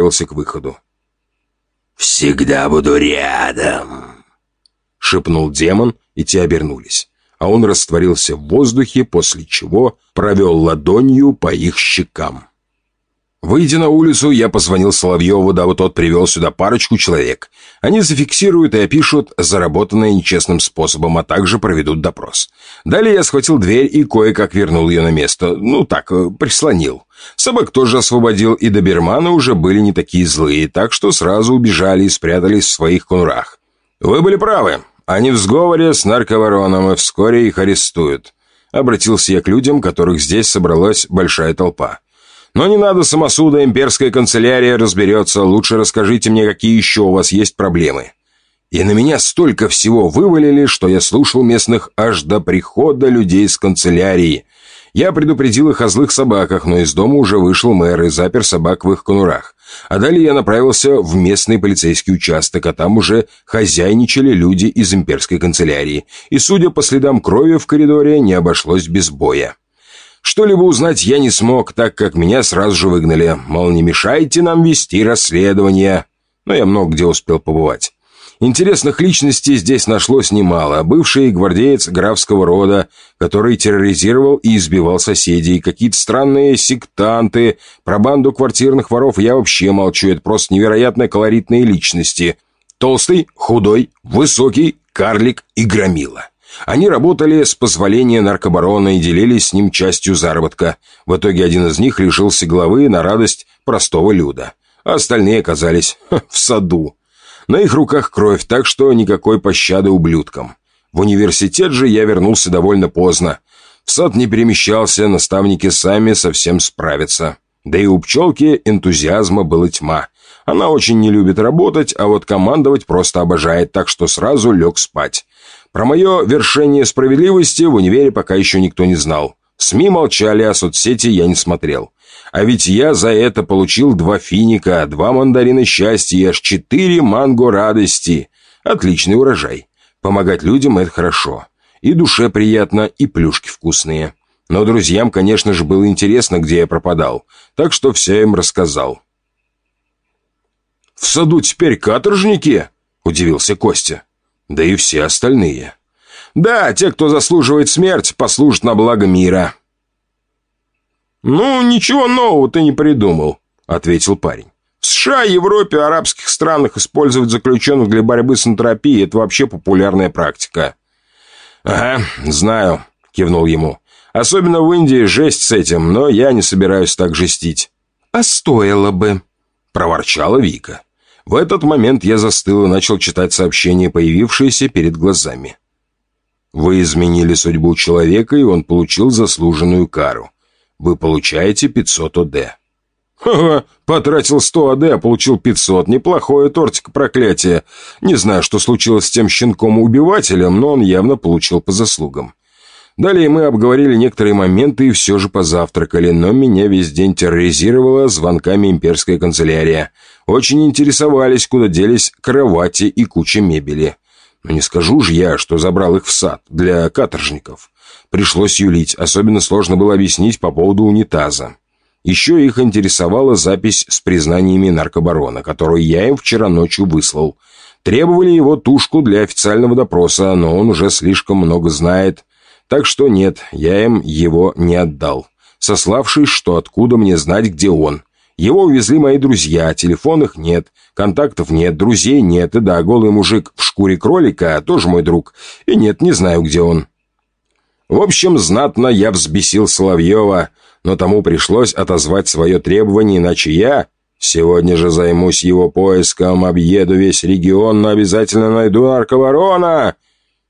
направился к выходу. «Всегда буду рядом», — шепнул демон, и те обернулись. А он растворился в воздухе, после чего провел ладонью по их щекам. Выйдя на улицу, я позвонил Соловьеву, дабы тот привел сюда парочку человек. Они зафиксируют и опишут заработанное нечестным способом, а также проведут допрос. Далее я схватил дверь и кое-как вернул ее на место. Ну так, э, прислонил. Собак тоже освободил, и доберманы уже были не такие злые, так что сразу убежали и спрятались в своих конурах. «Вы были правы. Они в сговоре с нарковороном, и вскоре их арестуют». Обратился я к людям, которых здесь собралась большая толпа. Но не надо самосуда, имперская канцелярия разберется. Лучше расскажите мне, какие еще у вас есть проблемы. И на меня столько всего вывалили, что я слушал местных аж до прихода людей с канцелярии. Я предупредил их о злых собаках, но из дома уже вышел мэр и запер собак в их конурах. А далее я направился в местный полицейский участок, а там уже хозяйничали люди из имперской канцелярии. И, судя по следам крови в коридоре, не обошлось без боя. Что-либо узнать я не смог, так как меня сразу же выгнали. Мол, не мешайте нам вести расследование. Но я много где успел побывать. Интересных личностей здесь нашлось немало. Бывший гвардеец графского рода, который терроризировал и избивал соседей, какие-то странные сектанты, про банду квартирных воров я вообще молчу, это просто невероятно колоритные личности. Толстый, худой, высокий, карлик и громила. Они работали с позволения наркобарона и делились с ним частью заработка. В итоге один из них лишился головы на радость простого люда. А остальные оказались ха, в саду. На их руках кровь, так что никакой пощады ублюдкам. В университет же я вернулся довольно поздно. В сад не перемещался, наставники сами совсем справятся. Да и у пчелки энтузиазма была тьма. Она очень не любит работать, а вот командовать просто обожает, так что сразу лег спать. Про мое вершение справедливости в универе пока еще никто не знал. СМИ молчали, а соцсети я не смотрел. А ведь я за это получил два финика, два мандарина счастья и аж четыре манго радости. Отличный урожай. Помогать людям – это хорошо. И душе приятно, и плюшки вкусные. Но друзьям, конечно же, было интересно, где я пропадал. Так что все им рассказал. «В саду теперь каторжники?» – удивился Костя да и все остальные. Да, те, кто заслуживает смерть, послужат на благо мира. «Ну, ничего нового ты не придумал», — ответил парень. В США, Европе, арабских странах использовать заключенных для борьбы с энтропией – это вообще популярная практика. «Ага, знаю», – кивнул ему. «Особенно в Индии жесть с этим, но я не собираюсь так жестить». «А стоило бы», – проворчала Вика. В этот момент я застыл и начал читать сообщение, появившееся перед глазами. Вы изменили судьбу человека, и он получил заслуженную кару. Вы получаете 500 ОД. «Ха-ха, потратил 100 АД, а получил 500. Неплохое тортик проклятие. Не знаю, что случилось с тем щенком-убивателем, но он явно получил по заслугам. Далее мы обговорили некоторые моменты и все же позавтракали, но меня весь день терроризировала звонками имперская канцелярия. Очень интересовались, куда делись кровати и куча мебели. Но не скажу же я, что забрал их в сад для каторжников. Пришлось юлить, особенно сложно было объяснить по поводу унитаза. Еще их интересовала запись с признаниями наркобарона, которую я им вчера ночью выслал. Требовали его тушку для официального допроса, но он уже слишком много знает, так что нет, я им его не отдал, сославшись, что откуда мне знать, где он. Его увезли мои друзья, телефонов нет, контактов нет, друзей нет, и да, голый мужик в шкуре кролика тоже мой друг, и нет, не знаю, где он. В общем, знатно я взбесил Соловьева, но тому пришлось отозвать свое требование, иначе я сегодня же займусь его поиском, объеду весь регион, но обязательно найду нарковорона.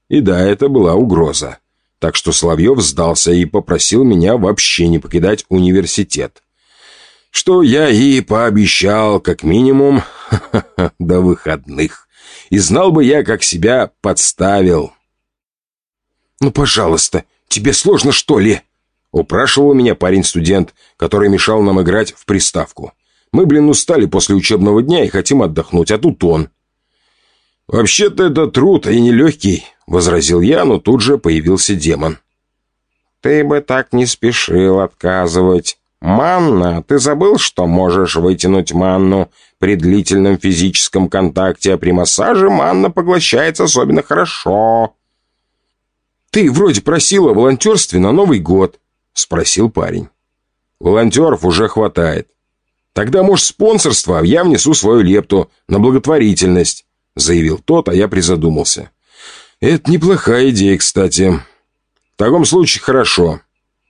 И да, это была угроза. Так что Соловьев сдался и попросил меня вообще не покидать университет. Что я и пообещал, как минимум, до выходных. И знал бы я, как себя подставил. «Ну, пожалуйста, тебе сложно, что ли?» Упрашивал меня парень-студент, который мешал нам играть в приставку. Мы, блин, устали после учебного дня и хотим отдохнуть, а тут он. «Вообще-то это труд и нелегкий», — возразил я, но тут же появился демон. «Ты бы так не спешил отказывать», «Манна, ты забыл, что можешь вытянуть манну при длительном физическом контакте, а при массаже манна поглощается особенно хорошо?» «Ты вроде просил о волонтерстве на Новый год», — спросил парень. «Волонтеров уже хватает. Тогда, может, спонсорство, я внесу свою лепту на благотворительность», — заявил тот, а я призадумался. «Это неплохая идея, кстати. В таком случае хорошо.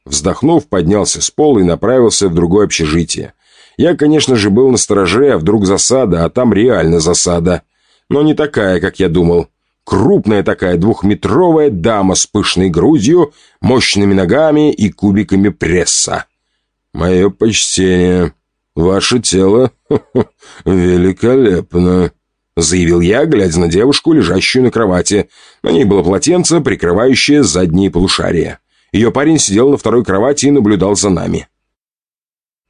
Вздохнув, поднялся с пола и направился в другое общежитие. Я, конечно же, был на стороже, а вдруг засада, а там реально засада. Но не такая, как я думал. Крупная такая двухметровая дама с пышной грудью, мощными ногами и кубиками пресса. «Мое почтение. Ваше тело великолепно», — заявил я, глядя на девушку, лежащую на кровати. На ней было полотенце, прикрывающее задние полушария. Ее парень сидел на второй кровати и наблюдал за нами.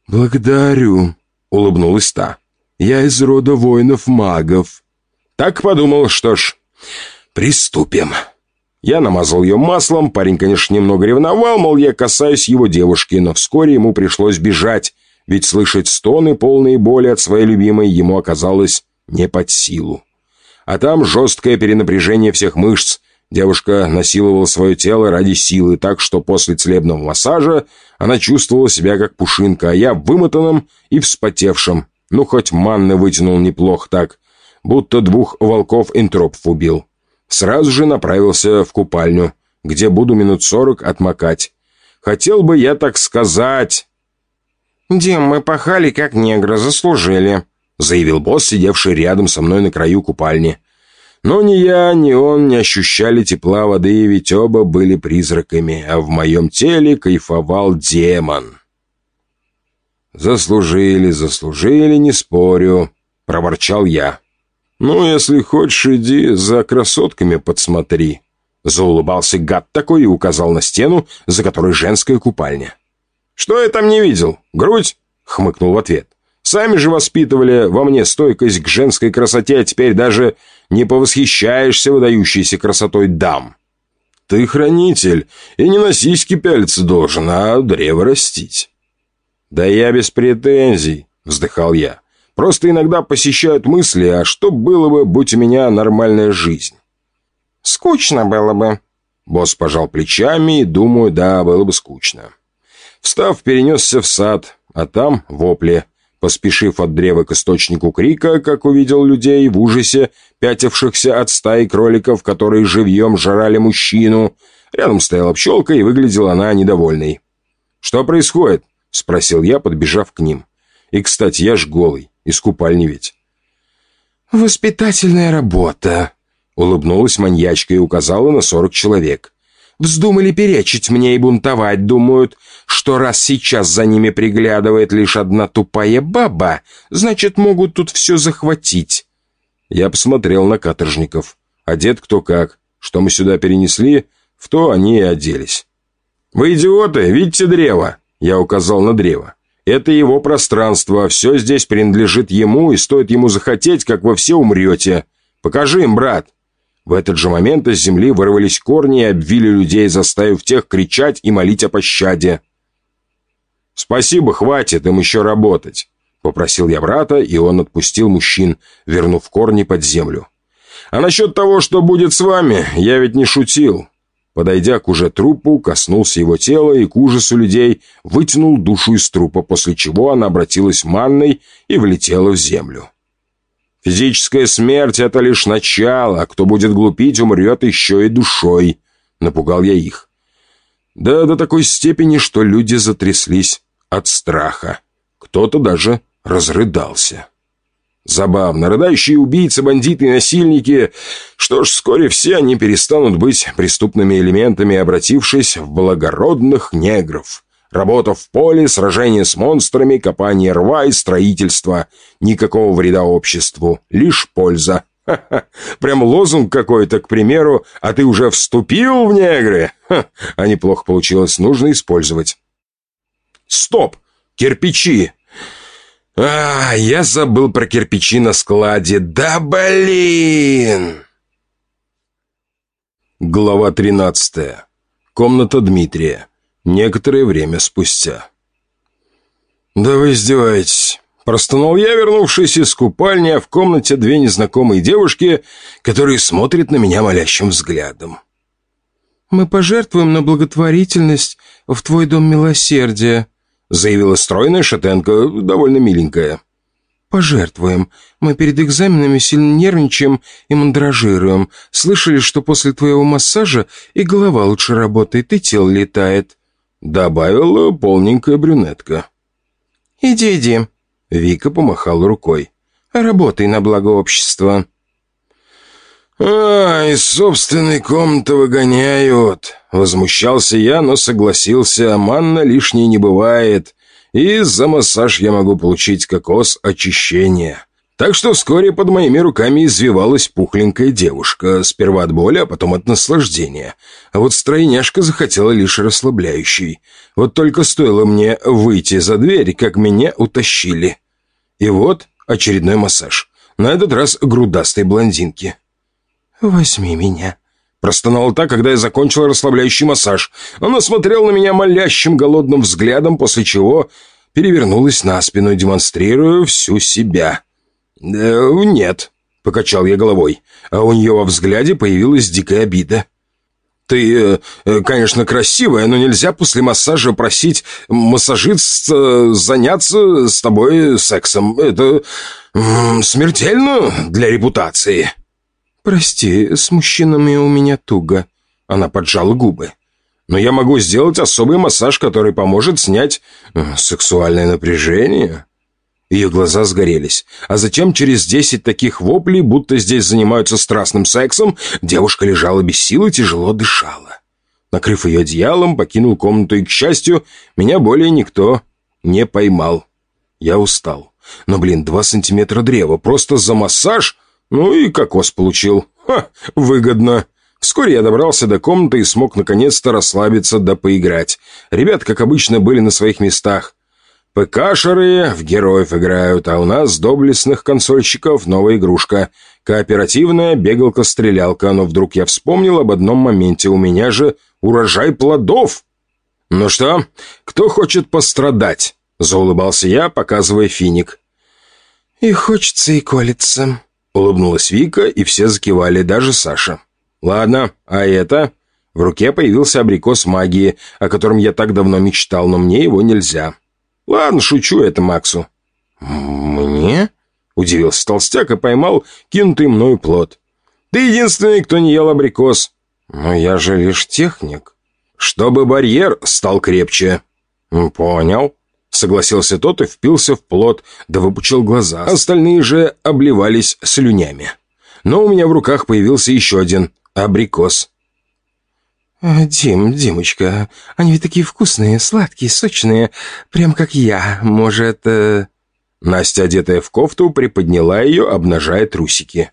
«Благодарю», — улыбнулась та. «Я из рода воинов-магов». Так подумал, что ж, приступим. Я намазал ее маслом, парень, конечно, немного ревновал, мол, я касаюсь его девушки, но вскоре ему пришлось бежать, ведь слышать стоны, полные боли от своей любимой, ему оказалось не под силу. А там жесткое перенапряжение всех мышц, Девушка насиловала свое тело ради силы, так что после целебного массажа она чувствовала себя как пушинка, а я вымотанным и вспотевшим. Ну, хоть манны вытянул неплохо так, будто двух волков-энтропов убил. Сразу же направился в купальню, где буду минут сорок отмокать. Хотел бы я так сказать... «Дим, мы пахали как негры, заслужили», заявил босс, сидевший рядом со мной на краю купальни. Но ни я, ни он не ощущали тепла воды, ведь оба были призраками, а в моем теле кайфовал демон. «Заслужили, заслужили, не спорю», — проворчал я. «Ну, если хочешь, иди за красотками подсмотри». Заулыбался гад такой и указал на стену, за которой женская купальня. «Что я там не видел? Грудь?» — хмыкнул в ответ. Сами же воспитывали во мне стойкость к женской красоте, а теперь даже не повосхищаешься выдающейся красотой дам. Ты хранитель, и не на сиськи пялиться должен, а древо растить. Да я без претензий, вздыхал я. Просто иногда посещают мысли, а что было бы, будь у меня нормальная жизнь? Скучно было бы. Босс пожал плечами и, думаю, да, было бы скучно. Встав, перенесся в сад, а там вопли. Поспешив от древа к источнику крика, как увидел людей в ужасе, пятившихся от стаи кроликов, которые живьем жрали мужчину. Рядом стояла пчелка, и выглядела она недовольной. «Что происходит?» — спросил я, подбежав к ним. «И, кстати, я ж голый, из купальни ведь». «Воспитательная работа», — улыбнулась маньячка и указала на сорок человек. Вздумали перечить мне и бунтовать, думают, что раз сейчас за ними приглядывает лишь одна тупая баба, значит, могут тут все захватить. Я посмотрел на каторжников. Одет кто как. Что мы сюда перенесли, в то они и оделись. «Вы идиоты, видите древо?» Я указал на древо. «Это его пространство, все здесь принадлежит ему, и стоит ему захотеть, как вы все умрете. Покажи им, брат!» В этот же момент из земли вырвались корни и обвили людей, заставив тех кричать и молить о пощаде. «Спасибо, хватит им еще работать», — попросил я брата, и он отпустил мужчин, вернув корни под землю. «А насчет того, что будет с вами, я ведь не шутил». Подойдя к уже трупу, коснулся его тела и к ужасу людей вытянул душу из трупа, после чего она обратилась манной и влетела в землю. Физическая смерть — это лишь начало, кто будет глупить, умрет еще и душой», — напугал я их. Да до такой степени, что люди затряслись от страха. Кто-то даже разрыдался. Забавно, рыдающие убийцы, бандиты и насильники. Что ж, вскоре все они перестанут быть преступными элементами, обратившись в благородных негров. Работа в поле, сражение с монстрами, копание рва и строительство. Никакого вреда обществу, лишь польза. Ха-ха, прям лозунг какой-то, к примеру, а ты уже вступил в негры? Ха, а неплохо получилось, нужно использовать. Стоп! Кирпичи! А, я забыл про кирпичи на складе. Да блин! Глава тринадцатая. Комната Дмитрия. Некоторое время спустя. «Да вы издеваетесь!» Простонал я, вернувшись из купальни, а в комнате две незнакомые девушки, которые смотрят на меня молящим взглядом. «Мы пожертвуем на благотворительность в твой дом милосердия», заявила стройная шатенка, довольно миленькая. «Пожертвуем. Мы перед экзаменами сильно нервничаем и мандражируем. Слышали, что после твоего массажа и голова лучше работает, и тело летает», добавила полненькая брюнетка. «Иди, иди», Вика помахала рукой. «Работай на благо общества». «А, из собственной комнаты выгоняют!» Возмущался я, но согласился, манна лишней не бывает. И за массаж я могу получить кокос очищения. Так что вскоре под моими руками извивалась пухленькая девушка, сперва от боли, а потом от наслаждения. А вот стройняшка захотела лишь расслабляющий. Вот только стоило мне выйти за дверь, как меня утащили. И вот очередной массаж. На этот раз грудастой блондинки. «Возьми меня», Простонала так, когда я закончил расслабляющий массаж. Она смотрела на меня молящим голодным взглядом, после чего перевернулась на спину, демонстрируя всю себя. «Э, «Нет», — покачал я головой, а у нее во взгляде появилась дикая обида. «Ты, э, э, конечно, красивая, но нельзя после массажа просить массажист заняться с тобой сексом. Это смертельно для репутации». «Прости, с мужчинами у меня туго». Она поджала губы. «Но я могу сделать особый массаж, который поможет снять сексуальное напряжение». Ее глаза сгорелись. А затем через десять таких воплей, будто здесь занимаются страстным сексом, девушка лежала без сил и тяжело дышала. Накрыв ее одеялом, покинул комнату, и, к счастью, меня более никто не поймал. Я устал. Но, блин, два сантиметра древа просто за массаж? Ну и кокос получил. Ха, выгодно. Вскоре я добрался до комнаты и смог наконец-то расслабиться да поиграть. Ребят, как обычно, были на своих местах. ПКшеры в героев играют, а у нас, доблестных консольщиков, новая игрушка. Кооперативная бегалка-стрелялка, но вдруг я вспомнил об одном моменте. У меня же урожай плодов. «Ну что, кто хочет пострадать?» — заулыбался я, показывая финик. «И хочется, и колется», — улыбнулась Вика, и все закивали, даже Саша. «Ладно, а это?» В руке появился абрикос магии, о котором я так давно мечтал, но мне его нельзя. «Ладно, шучу это Максу». «Мне?» — удивился толстяк и поймал кинутый мною плод. «Ты единственный, кто не ел абрикос». «Но я же лишь техник». «Чтобы барьер стал крепче». «Понял», — согласился тот и впился в плод, да выпучил глаза. Остальные же обливались слюнями. Но у меня в руках появился еще один абрикос. «Э, «Дим, Димочка, они ведь такие вкусные, сладкие, сочные, прям как я. Может...» э... Настя, одетая в кофту, приподняла ее, обнажая трусики.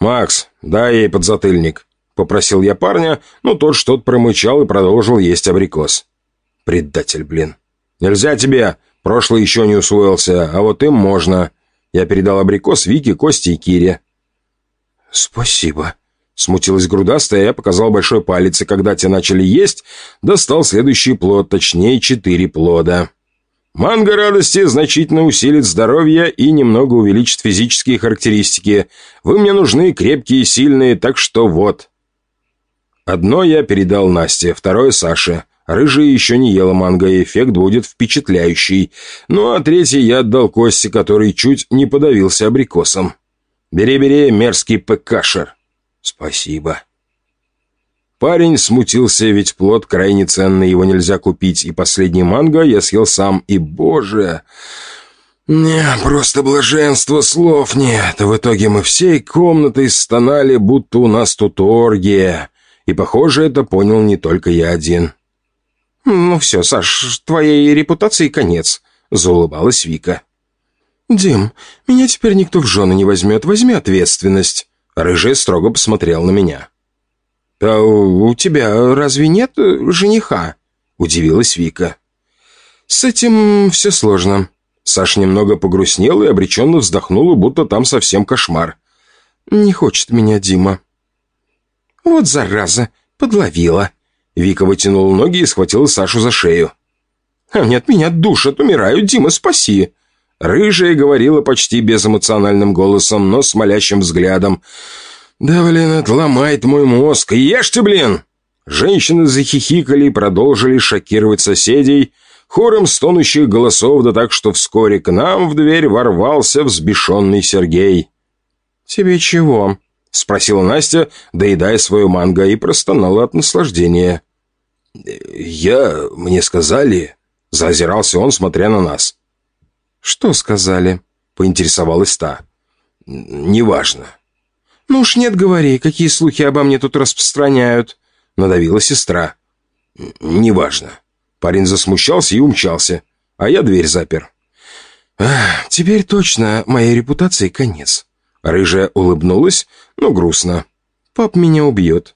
«Макс, дай ей подзатыльник», — попросил я парня, но тот что-то промычал и продолжил есть абрикос. «Предатель, блин. Нельзя тебе, прошлый еще не усвоился, а вот им можно». Я передал абрикос Вике, Косте и Кире. «Спасибо», Смутилась грудастая, я показал большой палец, и когда те начали есть, достал следующий плод, точнее, четыре плода. Манго радости значительно усилит здоровье и немного увеличит физические характеристики. Вы мне нужны крепкие и сильные, так что вот. Одно я передал Насте, второе Саше. Рыжая еще не ела манго, и эффект будет впечатляющий. Ну а третий я отдал Косте, который чуть не подавился абрикосом. «Бери-бери, мерзкий ПКшер». «Спасибо». Парень смутился, ведь плод крайне ценный, его нельзя купить, и последний манго я съел сам, и, боже... Не, просто блаженство, слов нет. В итоге мы всей комнатой стонали, будто у нас тут оргия. И, похоже, это понял не только я один. «Ну все, Саш, твоей репутации конец», — заулыбалась Вика. «Дим, меня теперь никто в жены не возьмет, возьми ответственность». Рыжий строго посмотрел на меня. «А у тебя разве нет жениха?» — удивилась Вика. «С этим все сложно». Саша немного погрустнел и обреченно вздохнула, будто там совсем кошмар. «Не хочет меня Дима». «Вот зараза, подловила». Вика вытянула ноги и схватила Сашу за шею. Они от меня душат, умирают, Дима, спаси!» Рыжая говорила почти безэмоциональным голосом, но с молящим взглядом. «Да, блин, это ломает мой мозг. Ешьте, блин!» Женщины захихикали и продолжили шокировать соседей, хором стонущих голосов, да так, что вскоре к нам в дверь ворвался взбешенный Сергей. «Тебе чего?» — спросила Настя, доедая свою манго, и простонала от наслаждения. «Я... мне сказали...» — заозирался он, смотря на нас. «Что сказали?» — поинтересовалась та. «Неважно». «Ну уж нет, говори, какие слухи обо мне тут распространяют?» — надавила сестра. «Неважно». Парень засмущался и умчался, а я дверь запер. «Ах, теперь точно моей репутации конец». Рыжая улыбнулась, но грустно. «Пап меня убьет».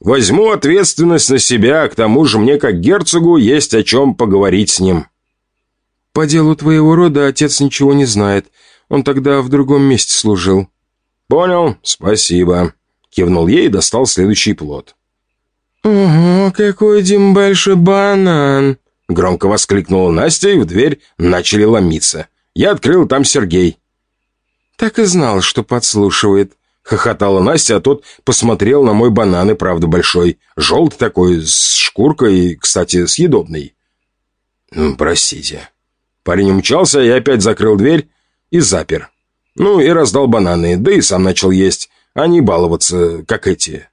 «Возьму ответственность на себя, к тому же мне, как герцогу, есть о чем поговорить с ним». «По делу твоего рода отец ничего не знает. Он тогда в другом месте служил». «Понял, спасибо», — кивнул ей и достал следующий плод. «Ого, какой Дим большой банан!» Громко воскликнула Настя, и в дверь начали ломиться. Я открыл, там Сергей. «Так и знал, что подслушивает», — хохотала Настя, а тот посмотрел на мой банан, и правда большой. Желтый такой, с шкуркой, кстати, съедобный. «Простите». Парень умчался, я опять закрыл дверь и запер. Ну и раздал бананы, да и сам начал есть, а не баловаться, как эти.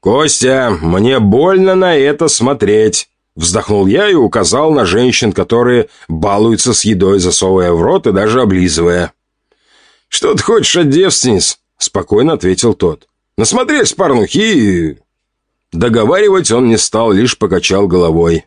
«Костя, мне больно на это смотреть!» Вздохнул я и указал на женщин, которые балуются с едой, засовывая в рот и даже облизывая. «Что ты хочешь от девственниц?» — спокойно ответил тот. «Насмотрелись порнухи и...» Договаривать он не стал, лишь покачал головой.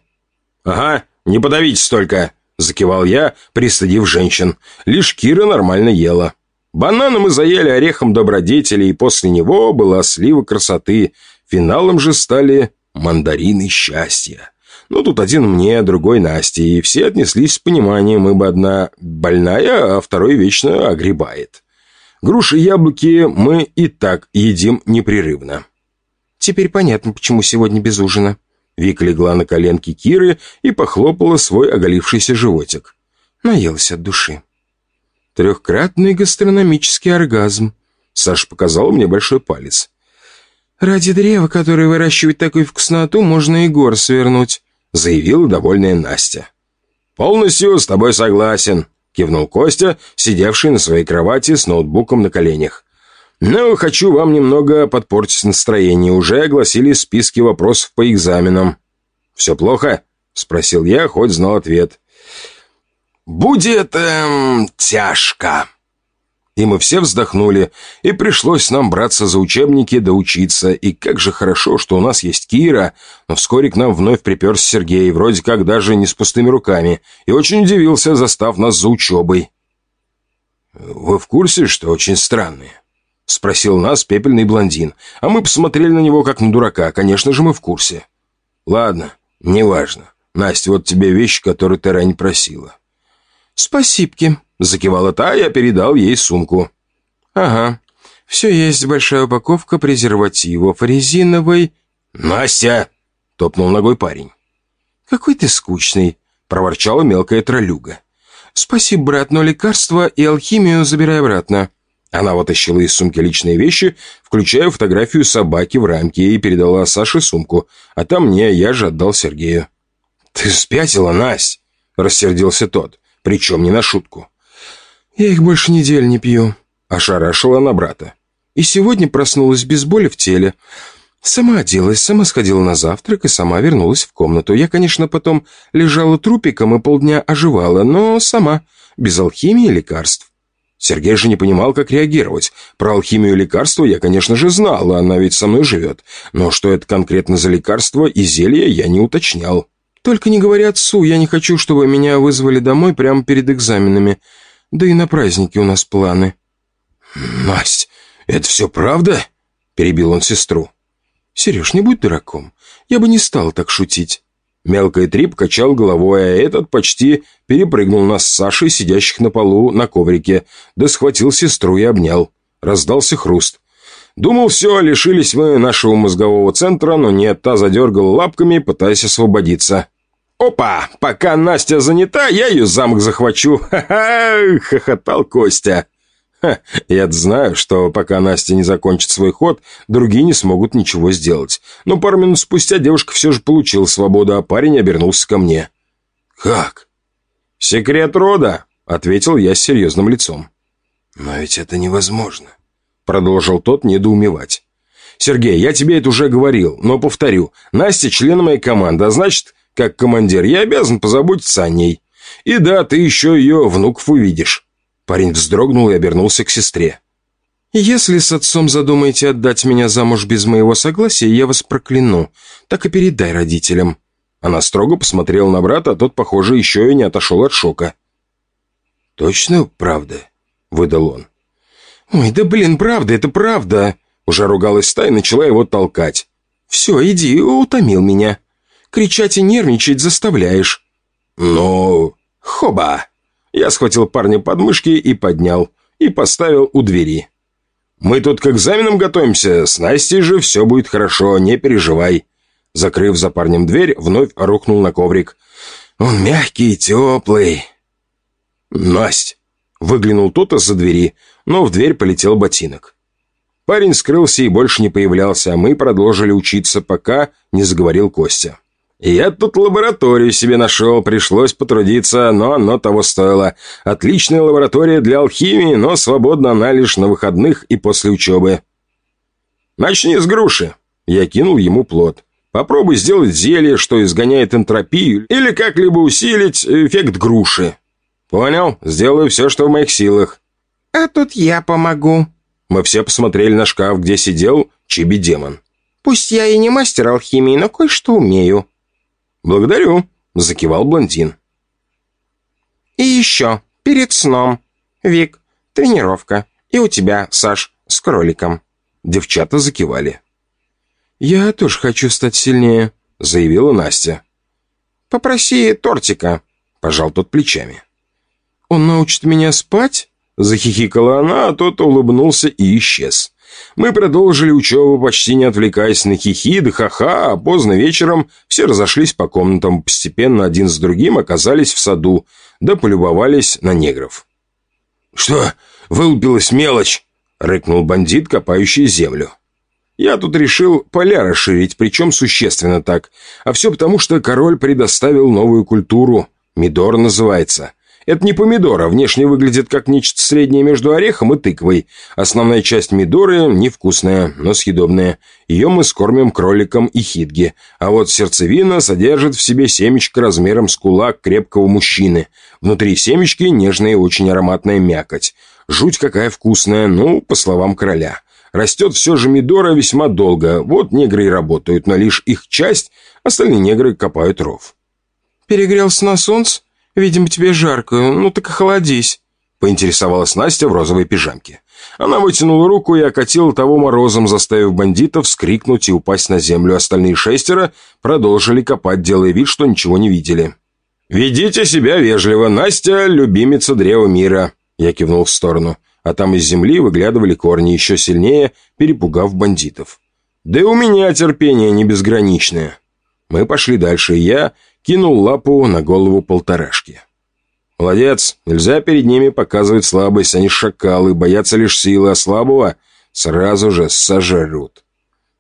«Ага, не подавитесь столько!» — закивал я, пристыдив женщин. Лишь Кира нормально ела. Бананы мы заели орехом добродетели, и после него была слива красоты. Финалом же стали мандарины счастья. Ну, тут один мне, другой Насте, и все отнеслись с пониманием, ибо одна больная, а второй вечно огребает. Груши и яблоки мы и так едим непрерывно. Теперь понятно, почему сегодня без ужина. Вика легла на коленки Киры и похлопала свой оголившийся животик. Наелась от души. Трехкратный гастрономический оргазм. Саша показал мне большой палец. «Ради древа, которое выращивает такую вкусноту, можно и гор свернуть», заявила довольная Настя. «Полностью с тобой согласен», кивнул Костя, сидевший на своей кровати с ноутбуком на коленях. «Но хочу вам немного подпортить настроение. Уже огласили списки вопросов по экзаменам». «Все плохо?» — спросил я, хоть знал ответ. «Будет, эм, тяжко». И мы все вздохнули, и пришлось нам браться за учебники да учиться. И как же хорошо, что у нас есть Кира, но вскоре к нам вновь приперся Сергей, вроде как даже не с пустыми руками, и очень удивился, застав нас за учебой. «Вы в курсе, что очень странные?» — спросил нас пепельный блондин, а мы посмотрели на него как на дурака. Конечно же, мы в курсе. «Ладно, неважно. Настя, вот тебе вещи, которые ты ранее просила». «Спасибки», — закивала та, я передал ей сумку. «Ага, все есть большая упаковка презервативов, резиновой...» «Настя!» — топнул ногой парень. «Какой ты скучный!» — проворчала мелкая тролюга. «Спасибо, брат, но лекарства и алхимию забирай обратно». Она вытащила из сумки личные вещи, включая фотографию собаки в рамке, и передала Саше сумку, а там мне я же отдал Сергею. «Ты спятила, Насть!» — рассердился тот причем не на шутку. «Я их больше недель не пью», — ошарашила она брата. «И сегодня проснулась без боли в теле. Сама оделась, сама сходила на завтрак и сама вернулась в комнату. Я, конечно, потом лежала трупиком и полдня оживала, но сама, без алхимии и лекарств. Сергей же не понимал, как реагировать. Про алхимию лекарства я, конечно же, знал, она ведь со мной живет. Но что это конкретно за лекарство и зелье, я не уточнял. Только не говори отцу, я не хочу, чтобы меня вызвали домой прямо перед экзаменами. Да и на праздники у нас планы». «Насть, это все правда?» — перебил он сестру. «Сереж, не будь дураком. Я бы не стал так шутить». Мелкая трип качал головой, а этот почти перепрыгнул нас с Сашей, сидящих на полу на коврике, да схватил сестру и обнял. Раздался хруст. Думал, все, лишились мы нашего мозгового центра, но нет, та задергала лапками, пытаясь освободиться. «Опа! Пока Настя занята, я ее замок захвачу!» «Ха-ха!» — хохотал Костя. Ха, я знаю, что пока Настя не закончит свой ход, другие не смогут ничего сделать. Но пару минут спустя девушка все же получила свободу, а парень обернулся ко мне. «Как?» «Секрет рода», — ответил я с серьезным лицом. «Но ведь это невозможно», — продолжил тот недоумевать. «Сергей, я тебе это уже говорил, но повторю. Настя член моей команды, а значит, как командир, я обязан позаботиться о ней. И да, ты еще ее внуков увидишь». Парень вздрогнул и обернулся к сестре. «Если с отцом задумаете отдать меня замуж без моего согласия, я вас прокляну. Так и передай родителям». Она строго посмотрела на брата, а тот, похоже, еще и не отошел от шока. «Точно правда?» — выдал он. «Ой, да блин, правда, это правда!» Уже ругалась та и начала его толкать. «Все, иди, утомил меня. Кричать и нервничать заставляешь». «Ну...» «Хоба!» Я схватил парня под мышки и поднял, и поставил у двери. «Мы тут к экзаменам готовимся, с Настей же все будет хорошо, не переживай». Закрыв за парнем дверь, вновь рухнул на коврик. «Он мягкий и теплый». «Насть!» Выглянул тот из-за двери, но в дверь полетел ботинок. Парень скрылся и больше не появлялся, а мы продолжили учиться, пока не заговорил Костя. «Я тут лабораторию себе нашел, пришлось потрудиться, но оно того стоило. Отличная лаборатория для алхимии, но свободна она лишь на выходных и после учебы». «Начни с груши». Я кинул ему плод. «Попробуй сделать зелье, что изгоняет энтропию, или как-либо усилить эффект груши». «Понял, сделаю все, что в моих силах». «А тут я помогу». Мы все посмотрели на шкаф, где сидел Чиби-демон. «Пусть я и не мастер алхимии, но кое-что умею». «Благодарю», — закивал блондин. «И еще, перед сном. Вик, тренировка. И у тебя, Саш, с кроликом». Девчата закивали. «Я тоже хочу стать сильнее», — заявила Настя. «Попроси тортика», — пожал тот плечами. «Он научит меня спать?» — захихикала она, а тот улыбнулся и исчез. Мы продолжили учебу, почти не отвлекаясь на хихи да ха-ха, а поздно вечером все разошлись по комнатам, постепенно один с другим оказались в саду, да полюбовались на негров. «Что, вылупилась мелочь?» — рыкнул бандит, копающий землю. Я тут решил поля расширить, причем существенно так. А все потому, что король предоставил новую культуру. Мидор называется. Это не помидор, а внешне выглядит как нечто среднее между орехом и тыквой. Основная часть мидоры невкусная, но съедобная. Ее мы скормим кроликам и хитге. А вот сердцевина содержит в себе семечко размером с кулак крепкого мужчины. Внутри семечки нежная и очень ароматная мякоть. Жуть какая вкусная, ну, по словам короля. Растет все же мидора весьма долго. Вот негры и работают, но лишь их часть, остальные негры копают ров. «Перегрелся на солнце?» «Видимо, тебе жарко. Ну так охладись», — поинтересовалась Настя в розовой пижамке. Она вытянула руку и окатила того морозом, заставив бандитов вскрикнуть и упасть на землю. Остальные шестеро продолжили копать, делая вид, что ничего не видели. «Ведите себя вежливо. Настя — любимица древа мира», — я кивнул в сторону. А там из земли выглядывали корни, еще сильнее перепугав бандитов. «Да и у меня терпение не безграничное». Мы пошли дальше, и я кинул лапу на голову полторашки. «Молодец, нельзя перед ними показывать слабость, они шакалы, боятся лишь силы, а слабого сразу же сожрут».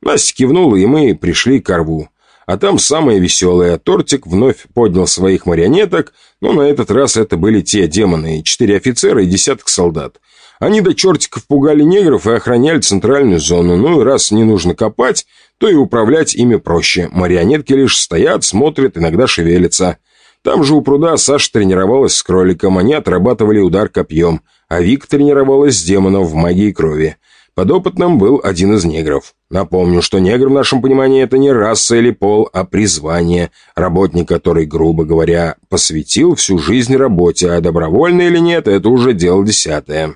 Настя кивнула, и мы пришли к рву. А там самое веселое. Тортик вновь поднял своих марионеток, но на этот раз это были те демоны, четыре офицера и десяток солдат. Они до чертиков пугали негров и охраняли центральную зону. Ну и раз не нужно копать, то и управлять ими проще. Марионетки лишь стоят, смотрят, иногда шевелятся. Там же у пруда Саша тренировалась с кроликом, они отрабатывали удар копьем, а Вик тренировалась с демоном в магии крови. Подопытным был один из негров. Напомню, что негр в нашем понимании это не раса или пол, а призвание. Работник, который, грубо говоря, посвятил всю жизнь работе, а добровольно или нет, это уже дело десятое.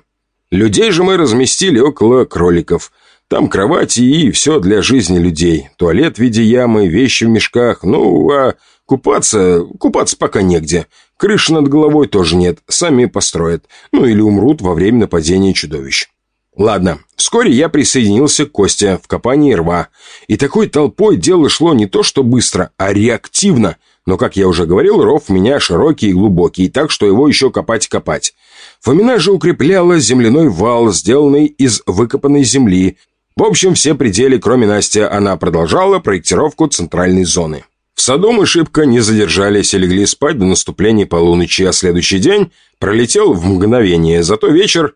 Людей же мы разместили около кроликов – там кровати и все для жизни людей. Туалет в виде ямы, вещи в мешках. Ну, а купаться... Купаться пока негде. Крыши над головой тоже нет. Сами построят. Ну, или умрут во время нападения чудовищ. Ладно, вскоре я присоединился к Косте в копании рва. И такой толпой дело шло не то что быстро, а реактивно. Но, как я уже говорил, ров у меня широкий и глубокий, так что его еще копать копать. Фомина же укрепляла земляной вал, сделанный из выкопанной земли. В общем, все пределы, кроме Насти, она продолжала проектировку центральной зоны. В саду мы шибко не задержались и легли спать до наступления полуночи, а следующий день пролетел в мгновение. Зато вечер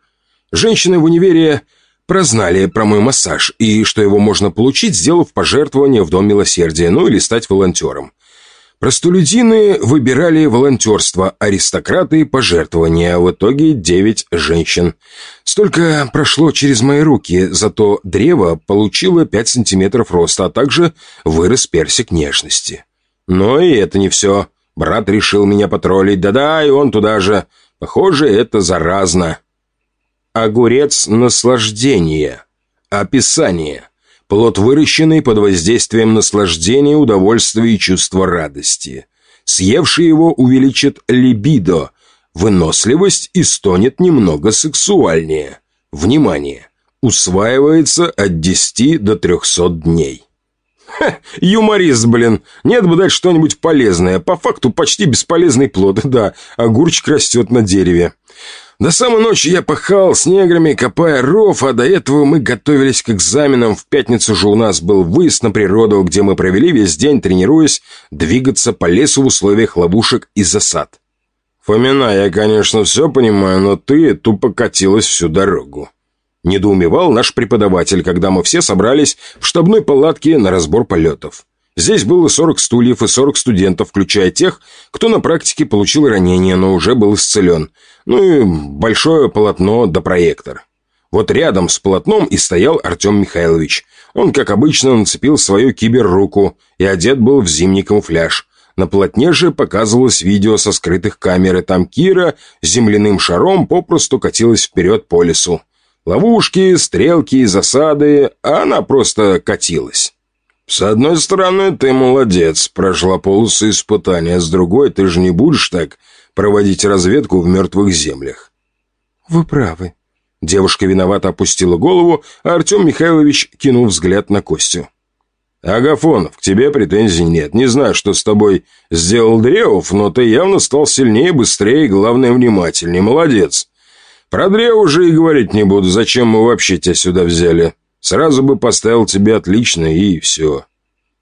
женщины в универе прознали про мой массаж и что его можно получить, сделав пожертвование в Дом Милосердия, ну или стать волонтером. Простолюдины выбирали волонтерство, аристократы – пожертвования, а в итоге девять женщин. Столько прошло через мои руки, зато древо получило пять сантиметров роста, а также вырос персик нежности. Но и это не все. Брат решил меня потроллить, да-да, и он туда же. Похоже, это заразно. Огурец наслаждения. Описание. Плод, выращенный под воздействием наслаждения, удовольствия и чувства радости. Съевший его увеличит либидо, выносливость и стонет немного сексуальнее. Внимание! Усваивается от 10 до 300 дней. Ха, юморист, блин. Нет бы дать что-нибудь полезное. По факту почти бесполезный плод. Да, огурчик растет на дереве. До самой ночи я пахал с неграми, копая ров, а до этого мы готовились к экзаменам. В пятницу же у нас был выезд на природу, где мы провели весь день, тренируясь двигаться по лесу в условиях ловушек и засад. «Фомина, я, конечно, все понимаю, но ты тупо катилась всю дорогу». Недоумевал наш преподаватель, когда мы все собрались в штабной палатке на разбор полетов. Здесь было 40 стульев и 40 студентов, включая тех, кто на практике получил ранение, но уже был исцелен. Ну и большое полотно да проектор. Вот рядом с полотном и стоял Артем Михайлович. Он, как обычно, нацепил свою киберруку и одет был в зимний камуфляж. На полотне же показывалось видео со скрытых камер, и там Кира земляным шаром попросту катилась вперед по лесу. Ловушки, стрелки, засады, а она просто катилась. «С одной стороны, ты молодец, прошла полосы испытания, с другой, ты же не будешь так проводить разведку в мертвых землях». «Вы правы». Девушка виновато опустила голову, а Артем Михайлович кинул взгляд на Костю. «Агафонов, к тебе претензий нет. Не знаю, что с тобой сделал Древов, но ты явно стал сильнее, быстрее и, главное, внимательнее. Молодец. Про Древу уже и говорить не буду. Зачем мы вообще тебя сюда взяли? Сразу бы поставил тебе отлично, и все.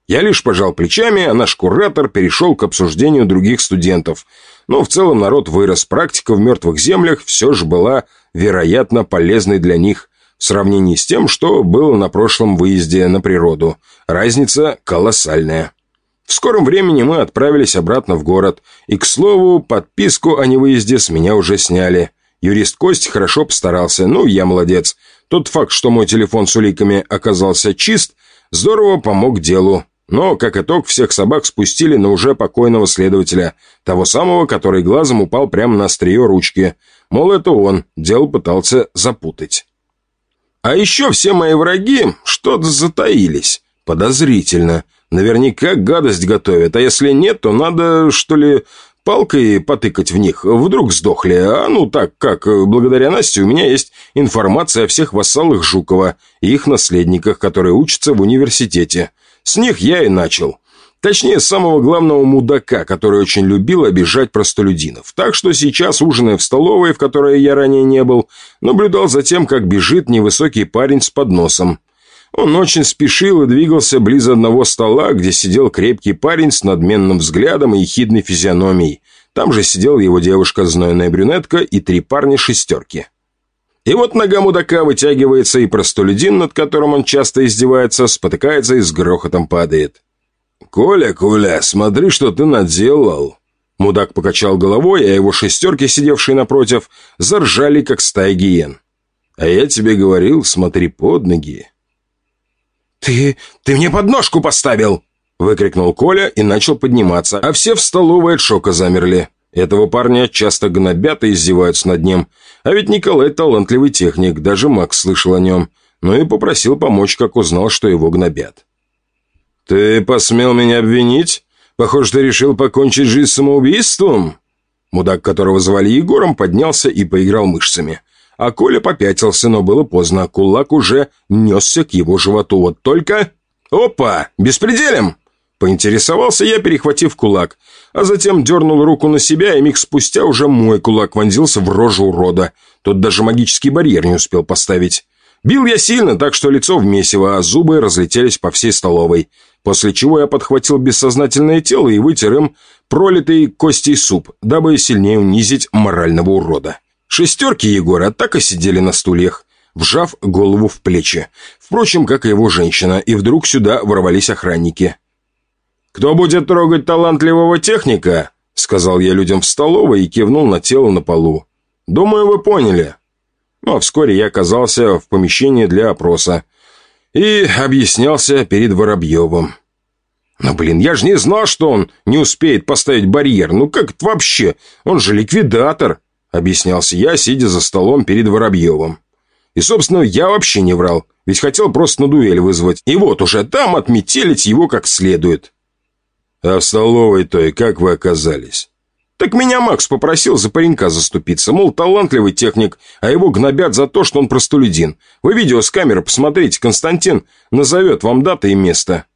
Я лишь пожал плечами, а наш куратор перешел к обсуждению других студентов. Но в целом народ вырос, практика в мертвых землях все же была, вероятно, полезной для них в сравнении с тем, что было на прошлом выезде на природу. Разница колоссальная. В скором времени мы отправились обратно в город, и, к слову, подписку о невыезде с меня уже сняли. Юрист Кость хорошо постарался, ну, я молодец. Тот факт, что мой телефон с уликами оказался чист, здорово помог делу. Но, как итог, всех собак спустили на уже покойного следователя, того самого, который глазом упал прямо на острие ручки. Мол, это он, дело пытался запутать. А еще все мои враги что-то затаились. Подозрительно. Наверняка гадость готовят, а если нет, то надо, что ли, палкой потыкать в них. Вдруг сдохли. А ну так как, благодаря Насте у меня есть информация о всех вассалах Жукова и их наследниках, которые учатся в университете. С них я и начал. Точнее, самого главного мудака, который очень любил обижать простолюдинов. Так что сейчас, ужиная в столовой, в которой я ранее не был, наблюдал за тем, как бежит невысокий парень с подносом. Он очень спешил и двигался близ одного стола, где сидел крепкий парень с надменным взглядом и ехидной физиономией. Там же сидела его девушка, знойная брюнетка и три парня шестерки. И вот нога мудака вытягивается, и простолюдин, над которым он часто издевается, спотыкается и с грохотом падает. «Коля, Коля, смотри, что ты наделал!» Мудак покачал головой, а его шестерки, сидевшие напротив, заржали, как стая гиен. «А я тебе говорил, смотри под ноги!» «Ты... ты мне подножку поставил!» Выкрикнул Коля и начал подниматься, а все в столовой от шока замерли. Этого парня часто гнобят и издеваются над ним. А ведь Николай талантливый техник, даже Макс слышал о нем. Ну и попросил помочь, как узнал, что его гнобят. «Ты посмел меня обвинить? Похоже, ты решил покончить жизнь самоубийством?» Мудак, которого звали Егором, поднялся и поиграл мышцами. А Коля попятился, но было поздно. Кулак уже несся к его животу. Вот только... «Опа! Беспределем!» Поинтересовался я, перехватив кулак, а затем дернул руку на себя, и миг спустя уже мой кулак вонзился в рожу урода. Тот даже магический барьер не успел поставить. Бил я сильно, так что лицо в месиво, а зубы разлетелись по всей столовой. После чего я подхватил бессознательное тело и вытер им пролитый костей суп, дабы сильнее унизить морального урода. Шестерки Егора так и сидели на стульях, вжав голову в плечи. Впрочем, как и его женщина, и вдруг сюда ворвались охранники. «Кто будет трогать талантливого техника?» Сказал я людям в столовой и кивнул на тело на полу. «Думаю, вы поняли». Ну, а вскоре я оказался в помещении для опроса и объяснялся перед Воробьевым. «Ну, блин, я же не знал, что он не успеет поставить барьер. Ну, как это вообще? Он же ликвидатор!» Объяснялся я, сидя за столом перед Воробьевым. И, собственно, я вообще не врал, ведь хотел просто на дуэль вызвать. И вот уже там отметелить его как следует. «А в столовой той как вы оказались?» «Так меня Макс попросил за паренька заступиться, мол, талантливый техник, а его гнобят за то, что он простолюдин. Вы видео с камеры посмотрите, Константин назовет вам даты и место».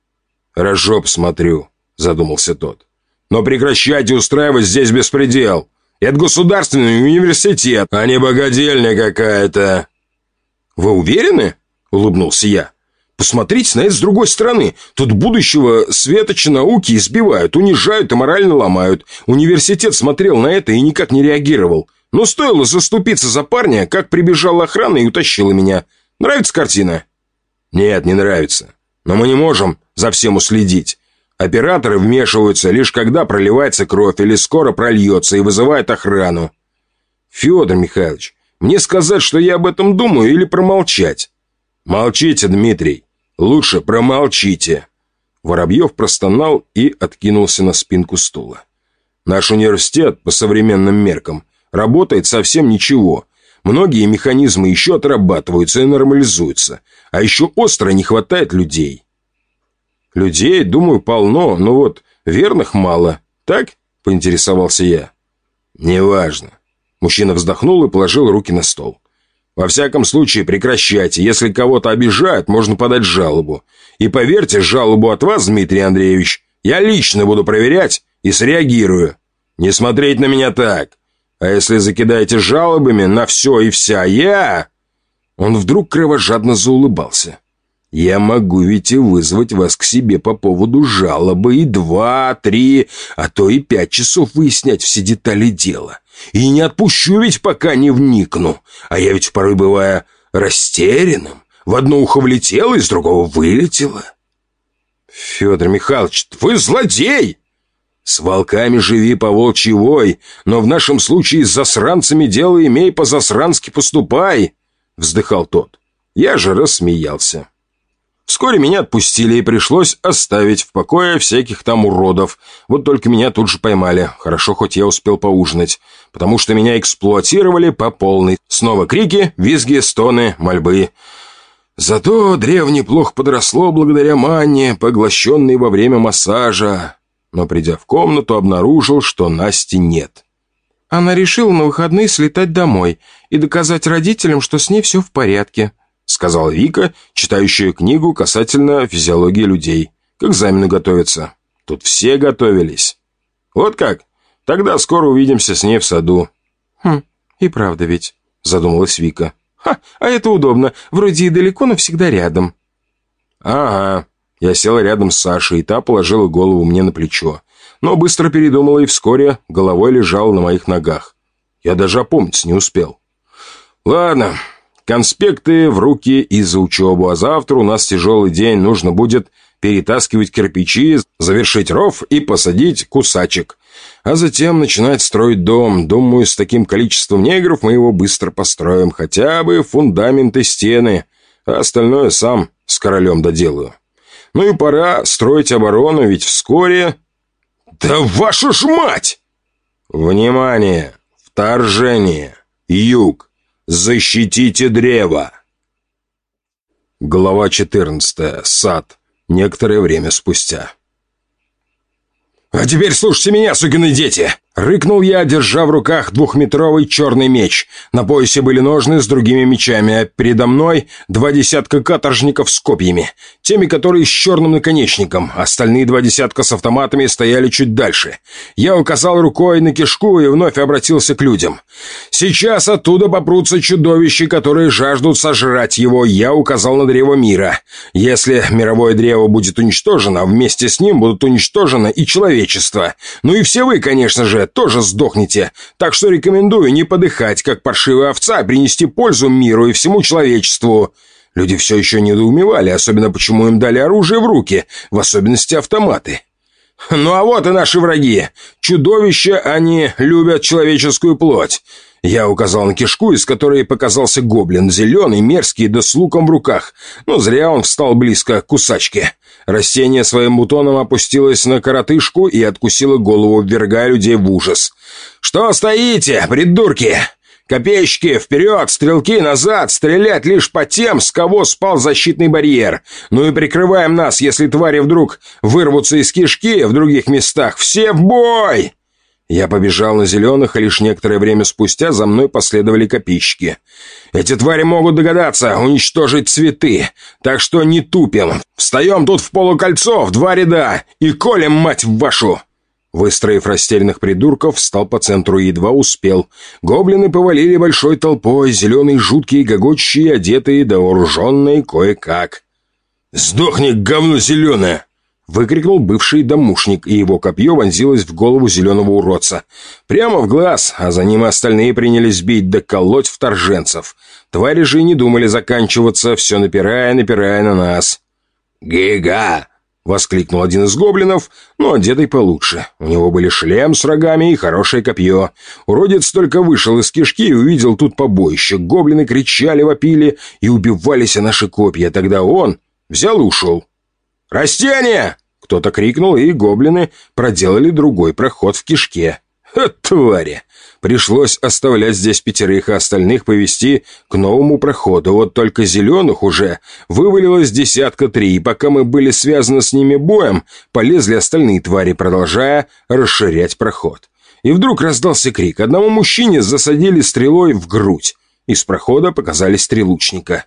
«Хорошо, посмотрю», — задумался тот. «Но прекращайте устраивать здесь беспредел. Это государственный университет, а не богадельня какая-то». «Вы уверены?» — улыбнулся я. Посмотрите на это с другой стороны. Тут будущего светоча науки избивают, унижают и морально ломают. Университет смотрел на это и никак не реагировал. Но стоило заступиться за парня, как прибежала охрана и утащила меня. Нравится картина? Нет, не нравится. Но мы не можем за всем уследить. Операторы вмешиваются лишь когда проливается кровь или скоро прольется и вызывает охрану. Федор Михайлович, мне сказать, что я об этом думаю или промолчать? Молчите, Дмитрий. Лучше промолчите!» Воробьев простонал и откинулся на спинку стула. «Наш университет, по современным меркам, работает совсем ничего. Многие механизмы еще отрабатываются и нормализуются. А еще остро не хватает людей». «Людей, думаю, полно, но вот верных мало. Так?» – поинтересовался я. «Неважно». Мужчина вздохнул и положил руки на стол. Во всяком случае, прекращайте. Если кого-то обижают, можно подать жалобу. И поверьте, жалобу от вас, Дмитрий Андреевич, я лично буду проверять и среагирую. Не смотреть на меня так. А если закидаете жалобами на все и вся, я...» Он вдруг кровожадно заулыбался. «Я могу ведь и вызвать вас к себе по поводу жалобы и два, три, а то и пять часов выяснять все детали дела. И не отпущу ведь, пока не вникну. А я ведь порой бываю растерянным. В одно ухо влетело, из другого вылетело. Федор Михайлович, вы злодей! С волками живи по волчьей вой, но в нашем случае с засранцами дело имей, по-засрански поступай, вздыхал тот. Я же рассмеялся. Вскоре меня отпустили, и пришлось оставить в покое всяких там уродов. Вот только меня тут же поймали. Хорошо, хоть я успел поужинать. Потому что меня эксплуатировали по полной. Снова крики, визги, стоны, мольбы. Зато древний плохо подросло благодаря манне, поглощенной во время массажа. Но, придя в комнату, обнаружил, что Насти нет. Она решила на выходные слетать домой и доказать родителям, что с ней все в порядке, сказала Вика, читающая книгу касательно физиологии людей. К экзамену готовится. Тут все готовились. Вот как? Тогда скоро увидимся с ней в саду. Хм, и правда ведь, задумалась Вика. Ха, а это удобно. Вроде и далеко, но всегда рядом. Ага. Я сел рядом с Сашей, и та положила голову мне на плечо. Но быстро передумала и вскоре головой лежала на моих ногах. Я даже опомниться не успел. Ладно, Конспекты в руки и за учебу, а завтра у нас тяжелый день, нужно будет перетаскивать кирпичи, завершить ров и посадить кусачек. А затем начинать строить дом. Думаю, с таким количеством негров мы его быстро построим. Хотя бы фундамент и стены. А остальное сам с королем доделаю. Ну и пора строить оборону, ведь вскоре... Да вашу ж мать! Внимание! Вторжение! Юг! Защитите древо!» Глава 14. Сад. Некоторое время спустя. «А теперь слушайте меня, сукины дети! Рыкнул я, держа в руках двухметровый черный меч. На поясе были ножны с другими мечами, а передо мной два десятка каторжников с копьями. Теми, которые с черным наконечником. Остальные два десятка с автоматами стояли чуть дальше. Я указал рукой на кишку и вновь обратился к людям. Сейчас оттуда попрутся чудовища, которые жаждут сожрать его. Я указал на древо мира. Если мировое древо будет уничтожено, вместе с ним будут уничтожено и человечество. Ну и все вы, конечно же, тоже сдохнете. Так что рекомендую не подыхать, как паршивая овца, а принести пользу миру и всему человечеству». Люди все еще недоумевали, особенно почему им дали оружие в руки, в особенности автоматы. «Ну а вот и наши враги. Чудовища, они любят человеческую плоть». Я указал на кишку, из которой показался гоблин, зеленый, мерзкий, да с луком в руках. Но зря он встал близко к кусачке. Растение своим бутоном опустилось на коротышку и откусило голову, ввергая людей в ужас. «Что стоите, придурки? Копейщики, вперед, стрелки назад, стрелять лишь по тем, с кого спал защитный барьер. Ну и прикрываем нас, если твари вдруг вырвутся из кишки в других местах. Все в бой!» Я побежал на зеленых, и лишь некоторое время спустя за мной последовали копейщики. «Эти твари могут догадаться уничтожить цветы, так что не тупим. Встаем тут в полукольцо, в два ряда, и колем, мать вашу!» Выстроив растерянных придурков, встал по центру и едва успел. Гоблины повалили большой толпой, зеленые, жуткие, гогочие, одетые да вооруженные кое-как. «Сдохни, говно зеленое!» Выкрикнул бывший домушник, и его копье вонзилось в голову зеленого уродца. Прямо в глаз, а за ним остальные принялись бить да колоть вторженцев. Твари же и не думали заканчиваться, все напирая, напирая на нас. «Гига!» — воскликнул один из гоблинов, но одетый получше. У него были шлем с рогами и хорошее копье. Уродец только вышел из кишки и увидел тут побоище. Гоблины кричали, вопили и убивались о наши копья. Тогда он взял и ушел. «Растение!» Кто-то крикнул, и гоблины проделали другой проход в кишке. Ха, твари! Пришлось оставлять здесь пятерых, а остальных повести к новому проходу. Вот только зеленых уже вывалилось десятка три, и пока мы были связаны с ними боем, полезли остальные твари, продолжая расширять проход. И вдруг раздался крик. Одному мужчине засадили стрелой в грудь. Из прохода показались три лучника.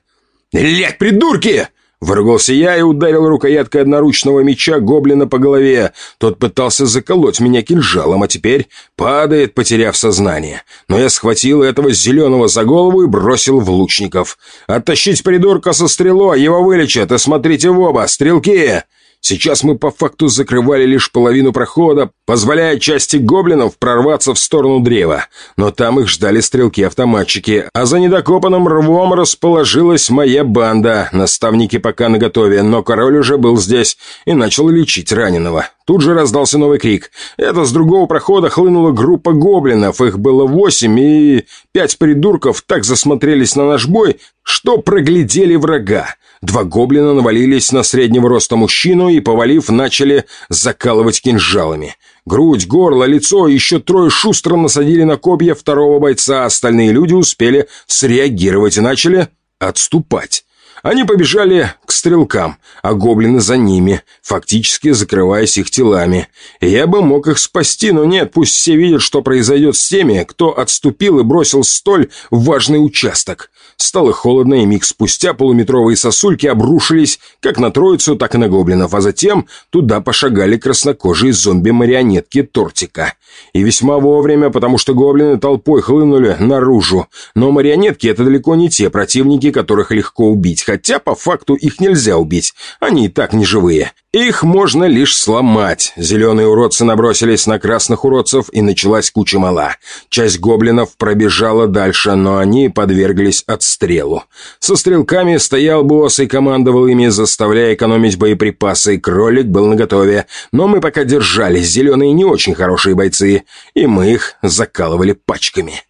«Лять, придурки!» Выругался я и ударил рукояткой одноручного меча гоблина по голове. Тот пытался заколоть меня кинжалом, а теперь падает, потеряв сознание. Но я схватил этого зеленого за голову и бросил в лучников. «Оттащить придурка со стрелой, его вылечат, и смотрите в оба, стрелки!» Сейчас мы по факту закрывали лишь половину прохода, позволяя части гоблинов прорваться в сторону древа. Но там их ждали стрелки-автоматчики, а за недокопанным рвом расположилась моя банда. Наставники пока наготове, но король уже был здесь и начал лечить раненого. Тут же раздался новый крик. Это с другого прохода хлынула группа гоблинов. Их было восемь, и пять придурков так засмотрелись на наш бой, что проглядели врага. Два гоблина навалились на среднего роста мужчину и, повалив, начали закалывать кинжалами. Грудь, горло, лицо, еще трое шустро насадили на копья второго бойца, остальные люди успели среагировать и начали отступать. Они побежали к стрелкам, а гоблины за ними, фактически закрываясь их телами. Я бы мог их спасти, но нет, пусть все видят, что произойдет с теми, кто отступил и бросил столь важный участок. Стало холодно, и миг спустя полуметровые сосульки обрушились как на троицу, так и на гоблинов, а затем туда пошагали краснокожие зомби-марионетки Тортика. И весьма вовремя, потому что гоблины толпой хлынули наружу. Но марионетки — это далеко не те противники, которых легко убить, хотя по факту их нельзя убить, они и так не живые. Их можно лишь сломать. Зеленые уродцы набросились на красных уродцев, и началась куча мала. Часть гоблинов пробежала дальше, но они подверглись отстрелу. Со стрелками стоял босс и командовал ими, заставляя экономить боеприпасы. Кролик был наготове, но мы пока держались. Зеленые не очень хорошие бойцы, и мы их закалывали пачками.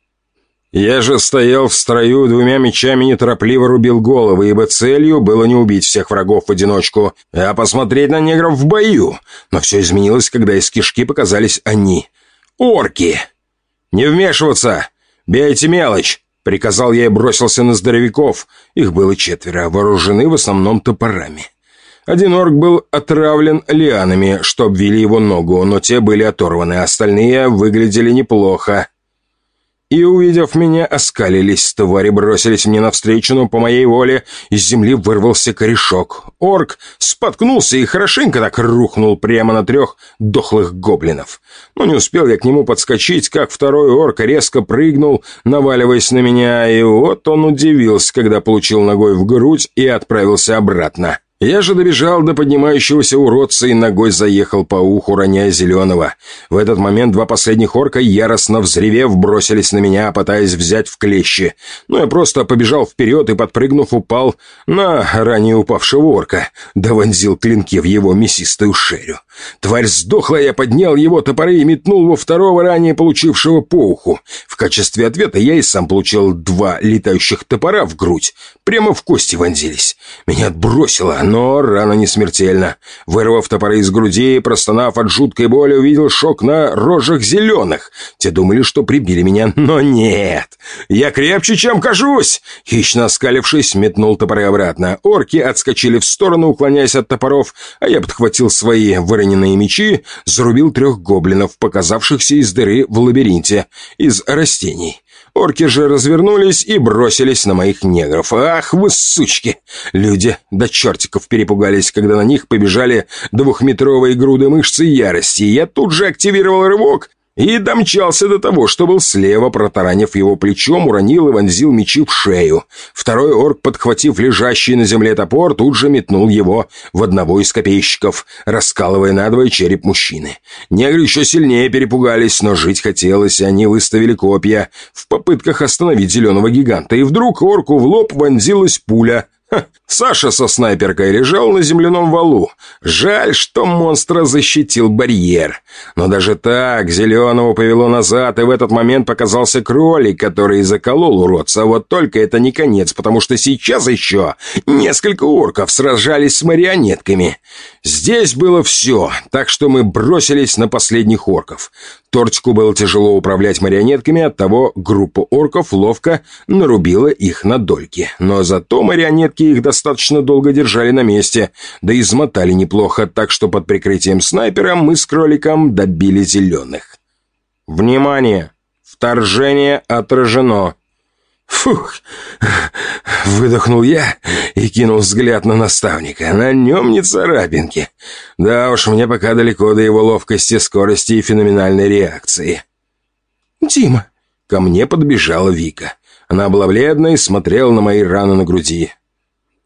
Я же стоял в строю двумя мечами неторопливо рубил головы, ибо целью было не убить всех врагов в одиночку, а посмотреть на негров в бою. Но все изменилось, когда из кишки показались они. Орки! «Не вмешиваться! Бейте мелочь!» Приказал я и бросился на здоровяков. Их было четверо, вооружены в основном топорами. Один орк был отравлен лианами, что обвили его ногу, но те были оторваны, остальные выглядели неплохо и, увидев меня, оскалились. Твари бросились мне навстречу, но по моей воле из земли вырвался корешок. Орк споткнулся и хорошенько так рухнул прямо на трех дохлых гоблинов. Но не успел я к нему подскочить, как второй орк резко прыгнул, наваливаясь на меня, и вот он удивился, когда получил ногой в грудь и отправился обратно. Я же добежал до поднимающегося уродца и ногой заехал по уху, роняя зеленого. В этот момент два последних орка, яростно взревев, бросились на меня, пытаясь взять в клещи. Но я просто побежал вперед и, подпрыгнув, упал на ранее упавшего орка, да вонзил клинки в его мясистую шею. Тварь сдохла, я поднял его топоры и метнул во второго ранее получившего по уху. В качестве ответа я и сам получил два летающих топора в грудь. Прямо в кости вонзились. Меня отбросило, но рана не смертельна. Вырвав топоры из груди, простонав от жуткой боли, увидел шок на рожах зеленых. Те думали, что прибили меня, но нет. Я крепче, чем кажусь. Хищно оскалившись, метнул топоры обратно. Орки отскочили в сторону, уклоняясь от топоров, а я подхватил свои выроненные мечи, зарубил трех гоблинов, показавшихся из дыры в лабиринте, из растений. Орки же развернулись и бросились на моих негров. Ах вы сучки! Люди до чертиков перепугались, когда на них побежали двухметровые груды мышцы ярости. Я тут же активировал рывок и домчался до того, что был слева, протаранив его плечом, уронил и вонзил мечи в шею. Второй орк, подхватив лежащий на земле топор, тут же метнул его в одного из копейщиков, раскалывая надвое череп мужчины. Негры еще сильнее перепугались, но жить хотелось, и они выставили копья в попытках остановить зеленого гиганта, и вдруг орку в лоб вонзилась пуля — Ха, Саша со снайперкой лежал на земляном валу. Жаль, что монстра защитил барьер. Но даже так зеленого повело назад, и в этот момент показался кролик, который заколол уродца. Вот только это не конец, потому что сейчас еще несколько орков сражались с марионетками. Здесь было все, так что мы бросились на последних орков. Тортику было тяжело управлять марионетками, оттого группа орков ловко нарубила их на дольки. Но зато марионетки их достаточно долго держали на месте, да и измотали неплохо, так что под прикрытием снайпера мы с кроликом добили зеленых. «Внимание! Вторжение отражено!» «Фух!» — выдохнул я и кинул взгляд на наставника. На нем не царапинки. Да уж, мне пока далеко до его ловкости, скорости и феноменальной реакции. «Дима!» — ко мне подбежала Вика. Она была бледной и смотрела на мои раны на груди.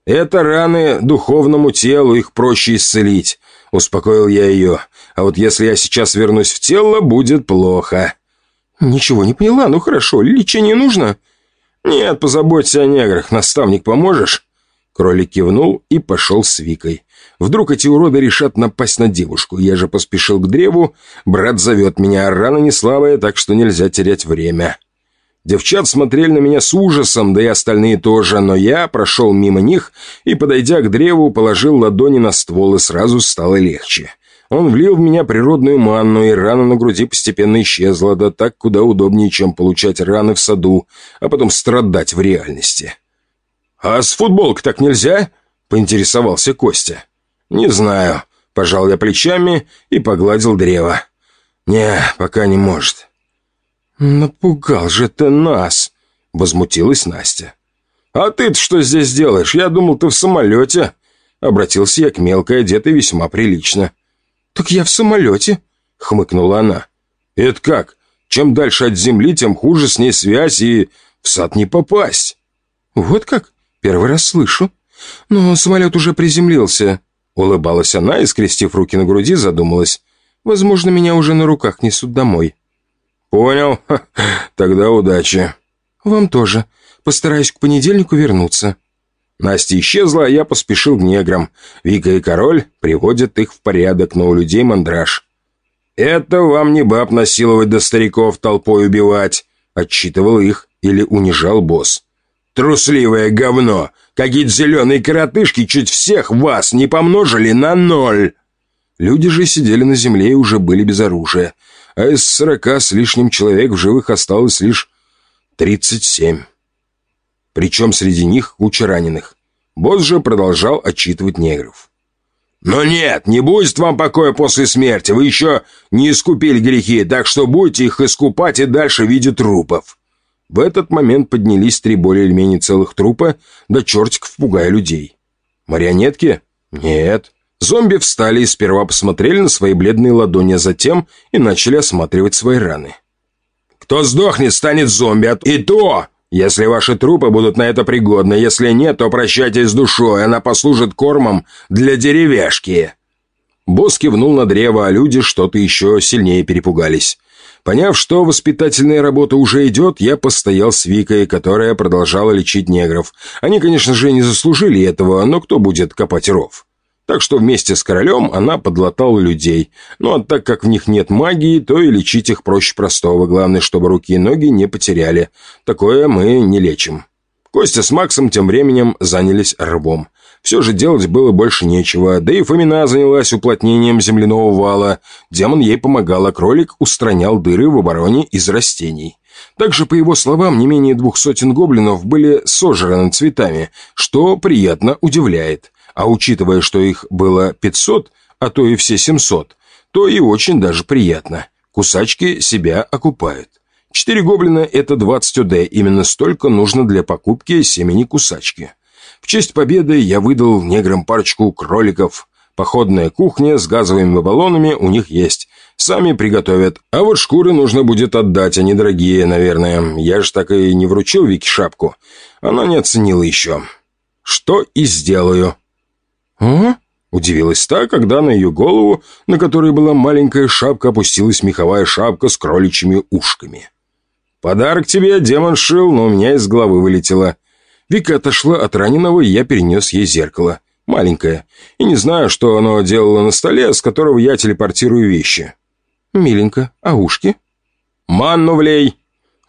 «Это раны духовному телу, их проще исцелить», — успокоил я ее. «А вот если я сейчас вернусь в тело, будет плохо». «Ничего не поняла, ну хорошо, лечение нужно?» «Нет, позаботься о неграх. Наставник, поможешь?» Кролик кивнул и пошел с Викой. Вдруг эти уроды решат напасть на девушку. Я же поспешил к древу. Брат зовет меня, а рана не слабая, так что нельзя терять время. Девчат смотрели на меня с ужасом, да и остальные тоже, но я прошел мимо них и, подойдя к древу, положил ладони на ствол, и сразу стало легче. Он влил в меня природную манну, и рана на груди постепенно исчезла, да так куда удобнее, чем получать раны в саду, а потом страдать в реальности. «А с футболкой так нельзя?» — поинтересовался Костя. «Не знаю». Пожал я плечами и погладил древо. «Не, пока не может». «Напугал же ты нас!» — возмутилась Настя. «А ты-то что здесь делаешь? Я думал, ты в самолете!» Обратился я к мелкой, одетой весьма прилично. «Так я в самолете», — хмыкнула она. «Это как? Чем дальше от земли, тем хуже с ней связь и в сад не попасть». «Вот как? Первый раз слышу. Но самолет уже приземлился». Улыбалась она и, скрестив руки на груди, задумалась. «Возможно, меня уже на руках несут домой». «Понял. Ха, тогда удачи». «Вам тоже. Постараюсь к понедельнику вернуться». Настя исчезла, а я поспешил к неграм. Вика и король приводят их в порядок, но у людей мандраж. «Это вам не баб насиловать до стариков толпой убивать», — отчитывал их или унижал босс. «Трусливое говно! Какие-то зеленые коротышки чуть всех вас не помножили на ноль!» Люди же сидели на земле и уже были без оружия, а из сорока с лишним человек в живых осталось лишь тридцать семь. Причем среди них куча раненых. Босс же продолжал отчитывать негров. «Но нет, не будет вам покоя после смерти. Вы еще не искупили грехи, так что будете их искупать и дальше в виде трупов». В этот момент поднялись три более или менее целых трупа, да чертиков пугая людей. Марионетки? Нет. Зомби встали и сперва посмотрели на свои бледные ладони, а затем и начали осматривать свои раны. «Кто сдохнет, станет зомби, и то если ваши трупы будут на это пригодны, если нет, то прощайтесь с душой, она послужит кормом для деревяшки». Босс кивнул на древо, а люди что-то еще сильнее перепугались. Поняв, что воспитательная работа уже идет, я постоял с Викой, которая продолжала лечить негров. Они, конечно же, не заслужили этого, но кто будет копать ров? Так что вместе с королем она подлатала людей. Ну а так как в них нет магии, то и лечить их проще простого. Главное, чтобы руки и ноги не потеряли. Такое мы не лечим. Костя с Максом тем временем занялись рвом. Все же делать было больше нечего, да и Фомина занялась уплотнением земляного вала. Демон ей помогал, а кролик устранял дыры в обороне из растений. Также, по его словам, не менее двух сотен гоблинов были сожраны цветами, что приятно удивляет. А учитывая, что их было 500, а то и все 700, то и очень даже приятно. Кусачки себя окупают. Четыре гоблина – это 20 ОД, именно столько нужно для покупки семени кусачки. В честь победы я выдал неграм парочку кроликов. Походная кухня с газовыми баллонами у них есть. Сами приготовят. А вот шкуры нужно будет отдать, они дорогие, наверное. Я же так и не вручил Вике шапку. Она не оценила еще. Что и сделаю. «А?» — удивилась та, когда на ее голову, на которой была маленькая шапка, опустилась меховая шапка с кроличьими ушками. «Подарок тебе демон шил, но у меня из головы вылетело». Вика отошла от раненого, и я перенес ей зеркало. Маленькое. И не знаю, что оно делало на столе, с которого я телепортирую вещи. «Миленько. А ушки?» «Манну влей!»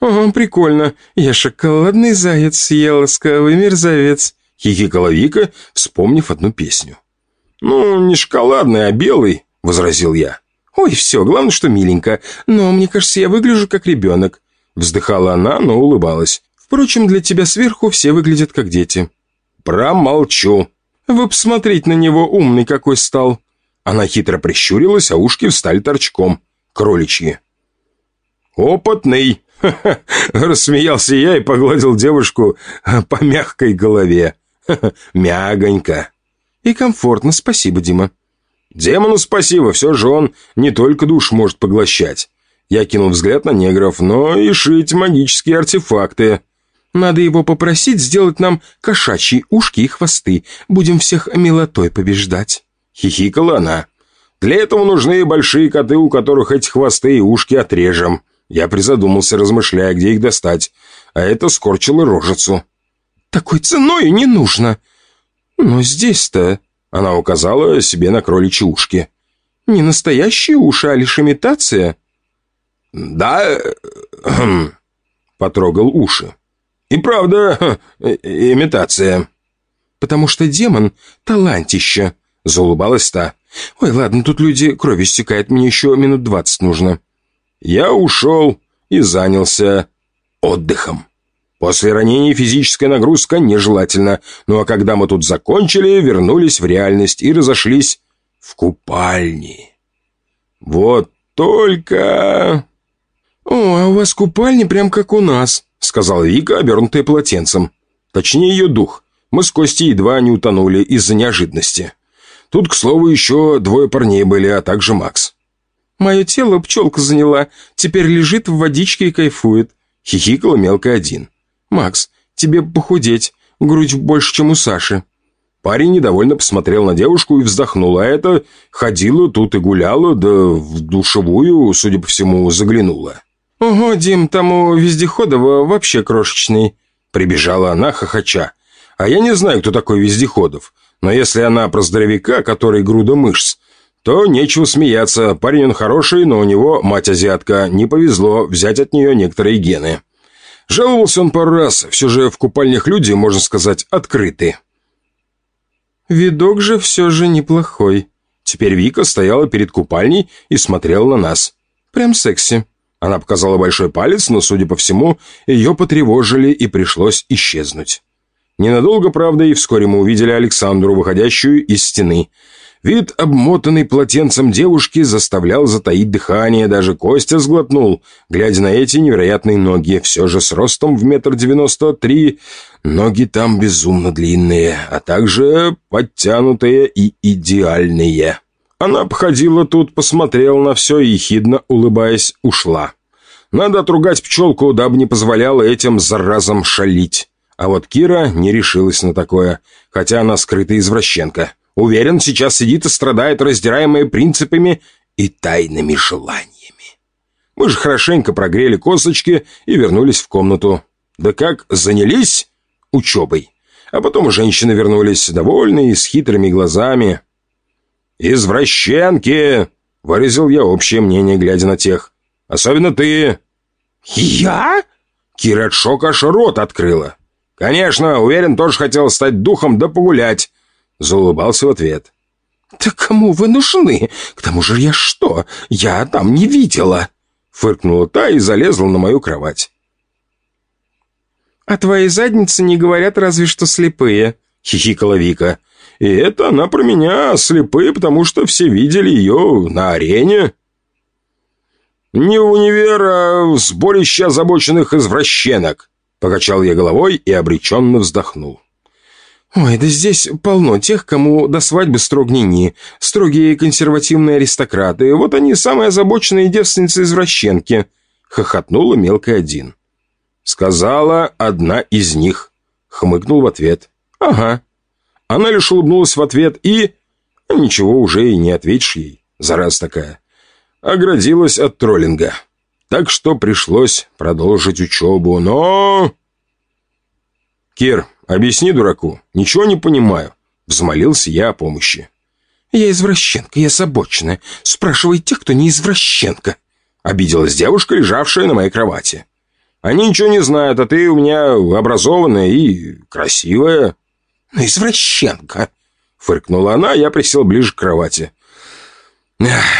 «О, прикольно. Я шоколадный заяц съела, ласковый мерзавец». — хихикала Вика, вспомнив одну песню. «Ну, не шоколадный, а белый», — возразил я. «Ой, все, главное, что миленько. Но мне кажется, я выгляжу как ребенок». Вздыхала она, но улыбалась. «Впрочем, для тебя сверху все выглядят как дети». «Промолчу». «Вы посмотреть на него, умный какой стал». Она хитро прищурилась, а ушки встали торчком. Кроличьи. «Опытный!» Рассмеялся я и погладил девушку по мягкой голове. Мягонько. И комфортно, спасибо, Дима. Демону спасибо, все же он не только душ может поглощать. Я кинул взгляд на негров, но и шить магические артефакты. Надо его попросить сделать нам кошачьи ушки и хвосты. Будем всех милотой побеждать. Хихикала она. Для этого нужны большие коты, у которых эти хвосты и ушки отрежем. Я призадумался, размышляя, где их достать. А это скорчило рожицу. Такой ценой не нужно. Но здесь-то... Она указала себе на кроличьи ушки. Не настоящие уши, а лишь имитация. Да... Хм, потрогал уши. И правда, имитация. Потому что демон — талантище, заулыбалась та. Ой, ладно, тут люди крови стекает, мне еще минут двадцать нужно. Я ушел и занялся отдыхом. После ранения физическая нагрузка нежелательна, ну а когда мы тут закончили, вернулись в реальность и разошлись в купальни. Вот только... «О, а у вас купальни прям как у нас», — сказал Вика, обернутая полотенцем. Точнее, ее дух. Мы с Костей едва не утонули из-за неожиданности. Тут, к слову, еще двое парней были, а также Макс. «Мое тело пчелка заняла, теперь лежит в водичке и кайфует», — хихикала мелко один. «Макс, тебе похудеть, грудь больше, чем у Саши». Парень недовольно посмотрел на девушку и вздохнул, а это ходила тут и гуляла, да в душевую, судя по всему, заглянула. «Ого, Дим, там у Вездеходова вообще крошечный», — прибежала она, хохоча. «А я не знаю, кто такой Вездеходов, но если она про здоровяка, который груда мышц, то нечего смеяться, парень он хороший, но у него мать-азиатка, не повезло взять от нее некоторые гены». Жаловался он пару раз, все же в купальнях люди, можно сказать, открыты. Видок же все же неплохой. Теперь Вика стояла перед купальней и смотрела на нас. Прям секси. Она показала большой палец, но, судя по всему, ее потревожили и пришлось исчезнуть. Ненадолго, правда, и вскоре мы увидели Александру, выходящую из стены. Вид обмотанной полотенцем девушки заставлял затаить дыхание, даже Костя сглотнул, глядя на эти невероятные ноги, все же с ростом в метр девяносто три. Ноги там безумно длинные, а также подтянутые и идеальные. Она обходила тут, посмотрела на все и, ехидно улыбаясь, ушла. Надо отругать пчелку, дабы не позволяла этим заразам шалить. А вот Кира не решилась на такое, хотя она скрытая извращенка. Уверен, сейчас сидит и страдает, раздираемая принципами и тайными желаниями. Мы же хорошенько прогрели косточки и вернулись в комнату. Да как занялись учебой. А потом женщины вернулись, довольные и с хитрыми глазами. «Извращенки!» — выразил я общее мнение, глядя на тех. «Особенно ты!» «Я?» Кира от шока аж рот открыла. «Конечно, уверен, тоже хотел стать духом да погулять. Заулыбался в ответ. «Да кому вы нужны? К тому же я что? Я там не видела!» Фыркнула та и залезла на мою кровать. «О твоей заднице не говорят разве что слепые», — хихикала Вика. «И это она про меня, слепые, потому что все видели ее на арене». «Не в универ, а в сборище озабоченных извращенок», — покачал я головой и обреченно вздохнул. «Ой, да здесь полно тех, кому до свадьбы строгнини, строгие консервативные аристократы, вот они самые озабоченные девственницы-извращенки», — хохотнула мелкая один. «Сказала одна из них», — хмыкнул в ответ. «Ага». Она лишь улыбнулась в ответ и... Ничего уже и не ответишь ей, зараз такая. Оградилась от троллинга. Так что пришлось продолжить учебу, но... «Кир, объясни дураку, ничего не понимаю», — взмолился я о помощи. «Я извращенка, я забоченная. Спрашивай тех, кто не извращенка», — обиделась девушка, лежавшая на моей кровати. «Они ничего не знают, а ты у меня образованная и красивая». «Ну, извращенка», — фыркнула она, я присел ближе к кровати.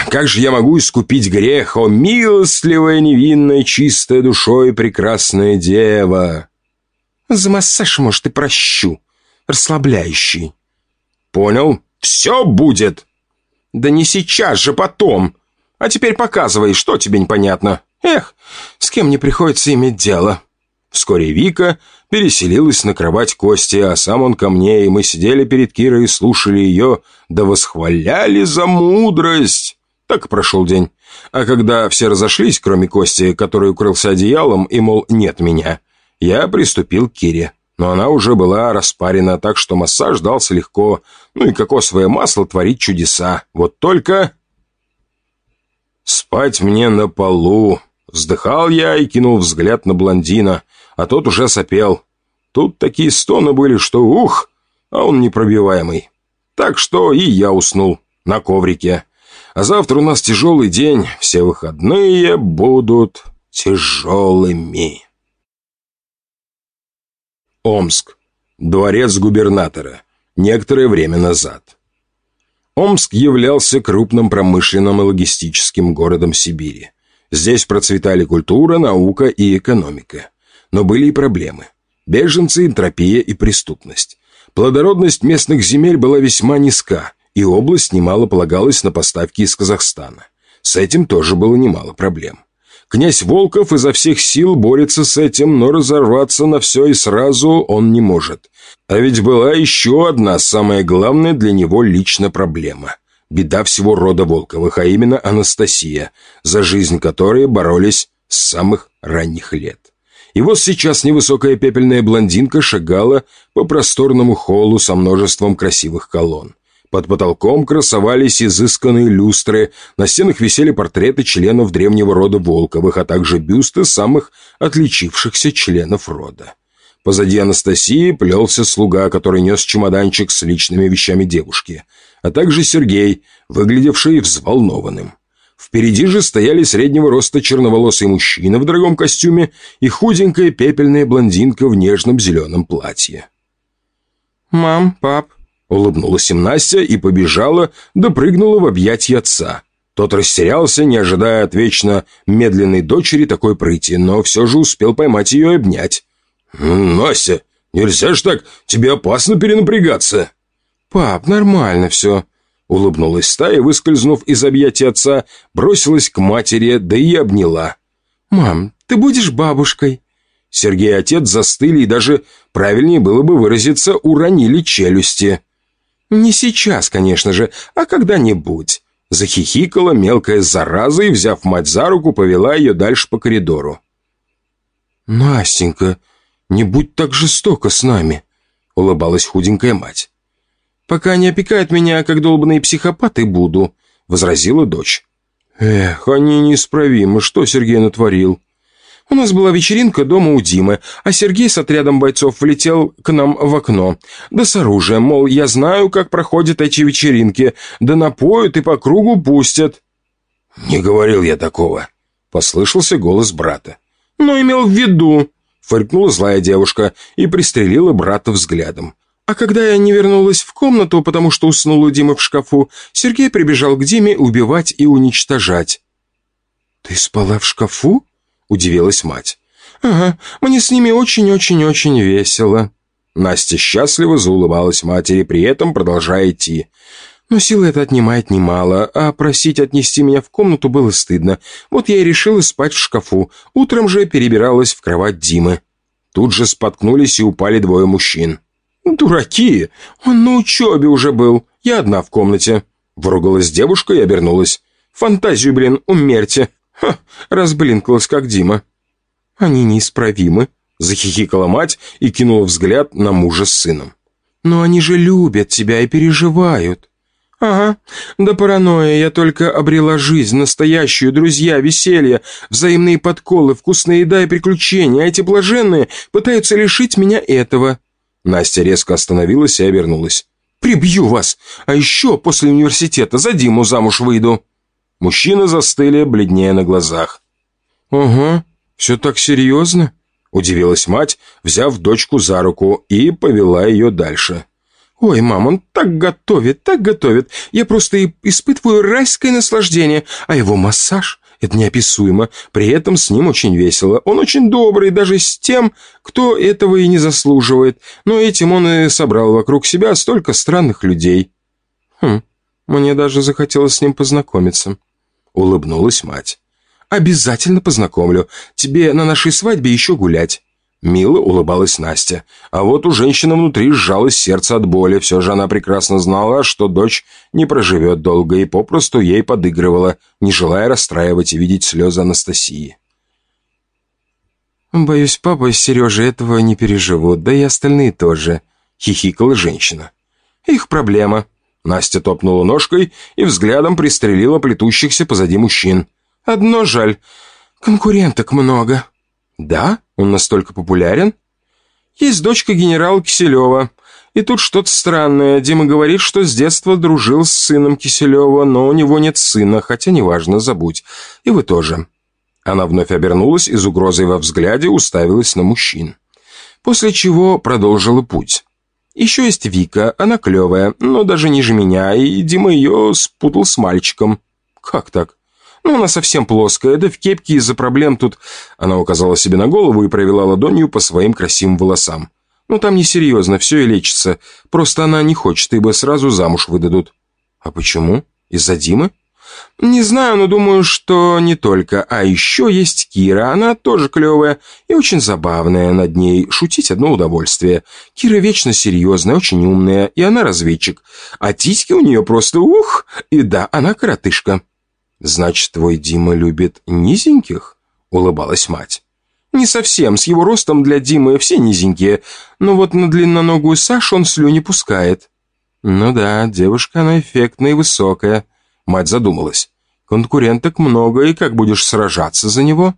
«Как же я могу искупить грех, о милостливая, невинная, чистая душой прекрасная дева?» За массаж, может, и прощу. Расслабляющий. Понял. Все будет. Да не сейчас же, потом. А теперь показывай, что тебе непонятно. Эх, с кем не приходится иметь дело. Вскоре Вика переселилась на кровать Кости, а сам он ко мне, и мы сидели перед Кирой и слушали ее, да восхваляли за мудрость. Так прошел день. А когда все разошлись, кроме Кости, который укрылся одеялом и, мол, нет меня, я приступил к Кире, но она уже была распарена, так что массаж дался легко. Ну и кокосовое масло творит чудеса. Вот только... Спать мне на полу. Вздыхал я и кинул взгляд на блондина, а тот уже сопел. Тут такие стоны были, что ух, а он непробиваемый. Так что и я уснул на коврике. А завтра у нас тяжелый день, все выходные будут тяжелыми. Омск. Дворец губернатора. Некоторое время назад. Омск являлся крупным промышленным и логистическим городом Сибири. Здесь процветали культура, наука и экономика. Но были и проблемы. Беженцы, энтропия и преступность. Плодородность местных земель была весьма низка, и область немало полагалась на поставки из Казахстана. С этим тоже было немало проблем. Князь Волков изо всех сил борется с этим, но разорваться на все и сразу он не может. А ведь была еще одна, самая главная для него лично проблема. Беда всего рода Волковых, а именно Анастасия, за жизнь которой боролись с самых ранних лет. И вот сейчас невысокая пепельная блондинка шагала по просторному холлу со множеством красивых колонн. Под потолком красовались изысканные люстры, на стенах висели портреты членов древнего рода Волковых, а также бюсты самых отличившихся членов рода. Позади Анастасии плелся слуга, который нес чемоданчик с личными вещами девушки, а также Сергей, выглядевший взволнованным. Впереди же стояли среднего роста черноволосый мужчина в дорогом костюме и худенькая пепельная блондинка в нежном зеленом платье. «Мам, пап, Улыбнулась им Настя и побежала, допрыгнула в объятья отца. Тот растерялся, не ожидая от вечно медленной дочери такой прыти, но все же успел поймать ее и обнять. «Настя, нельзя ж так, тебе опасно перенапрягаться». «Пап, нормально все». Улыбнулась та и, выскользнув из объятий отца, бросилась к матери, да и обняла. «Мам, ты будешь бабушкой?» Сергей и отец застыли и даже, правильнее было бы выразиться, уронили челюсти. «Не сейчас, конечно же, а когда-нибудь». Захихикала мелкая зараза и, взяв мать за руку, повела ее дальше по коридору. «Настенька, не будь так жестоко с нами», — улыбалась худенькая мать. «Пока не опекают меня, как долбанные психопаты, буду», — возразила дочь. «Эх, они неисправимы, что Сергей натворил?» У нас была вечеринка дома у Димы, а Сергей с отрядом бойцов влетел к нам в окно. Да с оружием, мол, я знаю, как проходят эти вечеринки, да напоют и по кругу пустят. «Не говорил я такого», — послышался голос брата. «Но имел в виду», — фыркнула злая девушка и пристрелила брата взглядом. А когда я не вернулась в комнату, потому что уснула у Димы в шкафу, Сергей прибежал к Диме убивать и уничтожать. «Ты спала в шкафу?» — удивилась мать. «Ага, мне с ними очень-очень-очень весело». Настя счастливо заулыбалась матери, при этом продолжая идти. Но силы это отнимает немало, а просить отнести меня в комнату было стыдно. Вот я и решила спать в шкафу. Утром же перебиралась в кровать Димы. Тут же споткнулись и упали двое мужчин. «Дураки! Он на учебе уже был. Я одна в комнате». Выругалась девушка и обернулась. «Фантазию, блин, умерьте!» «Ха!» Разблинкалась, как Дима. «Они неисправимы», — захихикала мать и кинула взгляд на мужа с сыном. «Но они же любят тебя и переживают». «Ага, да паранойя, я только обрела жизнь, настоящую, друзья, веселье, взаимные подколы, вкусная еда и приключения, а эти блаженные пытаются лишить меня этого». Настя резко остановилась и обернулась. «Прибью вас! А еще после университета за Диму замуж выйду!» Мужчины застыли, бледнее на глазах. «Ага, все так серьезно?» Удивилась мать, взяв дочку за руку и повела ее дальше. «Ой, мам, он так готовит, так готовит. Я просто испытываю райское наслаждение, а его массаж это неописуемо. При этом с ним очень весело. Он очень добрый, даже с тем, кто этого и не заслуживает. Но этим он и собрал вокруг себя столько странных людей. Хм, мне даже захотелось с ним познакомиться. Улыбнулась мать. «Обязательно познакомлю. Тебе на нашей свадьбе еще гулять». Мило улыбалась Настя. А вот у женщины внутри сжалось сердце от боли. Все же она прекрасно знала, что дочь не проживет долго и попросту ей подыгрывала, не желая расстраивать и видеть слезы Анастасии. «Боюсь, папа и Сережа этого не переживут, да и остальные тоже», — хихикала женщина. «Их проблема». Настя топнула ножкой и взглядом пристрелила плетущихся позади мужчин. «Одно жаль, конкуренток много». «Да? Он настолько популярен?» «Есть дочка генерала Киселева. И тут что-то странное. Дима говорит, что с детства дружил с сыном Киселева, но у него нет сына, хотя неважно, забудь. И вы тоже». Она вновь обернулась и с угрозой во взгляде уставилась на мужчин. После чего продолжила путь. «Еще есть Вика, она клевая, но даже ниже меня, и Дима ее спутал с мальчиком». «Как так?» Ну, она совсем плоская, да в кепке из-за проблем тут...» Она указала себе на голову и провела ладонью по своим красивым волосам. «Ну, там несерьезно, все и лечится. Просто она не хочет, ибо сразу замуж выдадут». «А почему? Из-за Димы?» «Не знаю, но думаю, что не только. А еще есть Кира, она тоже клевая и очень забавная. Над ней шутить одно удовольствие. Кира вечно серьезная, очень умная, и она разведчик. А титьки у нее просто ух! И да, она коротышка». «Значит, твой Дима любит низеньких?» — улыбалась мать. «Не совсем. С его ростом для Димы все низенькие. Но вот на длинноногую Сашу он слюни пускает». «Ну да, девушка она эффектная и высокая». Мать задумалась. «Конкуренток много, и как будешь сражаться за него?»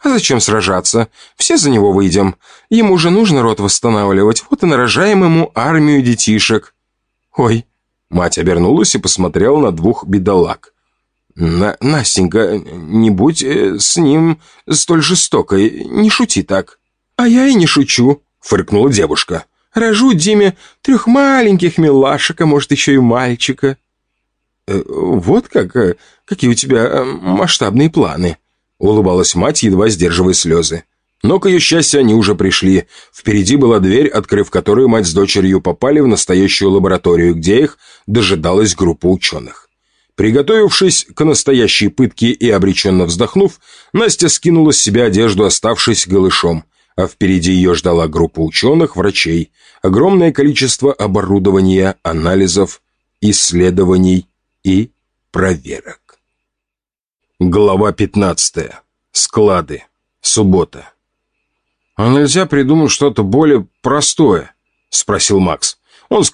«А зачем сражаться? Все за него выйдем. Ему же нужно рот восстанавливать, вот и нарожаем ему армию детишек». «Ой». Мать обернулась и посмотрела на двух бедолаг. На «Настенька, не будь э, с ним столь жестокой, не шути так». «А я и не шучу», — фыркнула девушка. «Рожу Диме трех маленьких милашек, а может, еще и мальчика». Э, «Вот как? Э, какие у тебя масштабные планы?» — улыбалась мать, едва сдерживая слезы. Но, к ее счастью, они уже пришли. Впереди была дверь, открыв которую мать с дочерью попали в настоящую лабораторию, где их дожидалась группа ученых. Приготовившись к настоящей пытке и обреченно вздохнув, Настя скинула с себя одежду, оставшись голышом, а впереди ее ждала группа ученых, врачей, огромное количество оборудования, анализов, исследований и проверок. Глава 15. Склады. Суббота. «А нельзя придумать что-то более простое?» — спросил Макс. Он с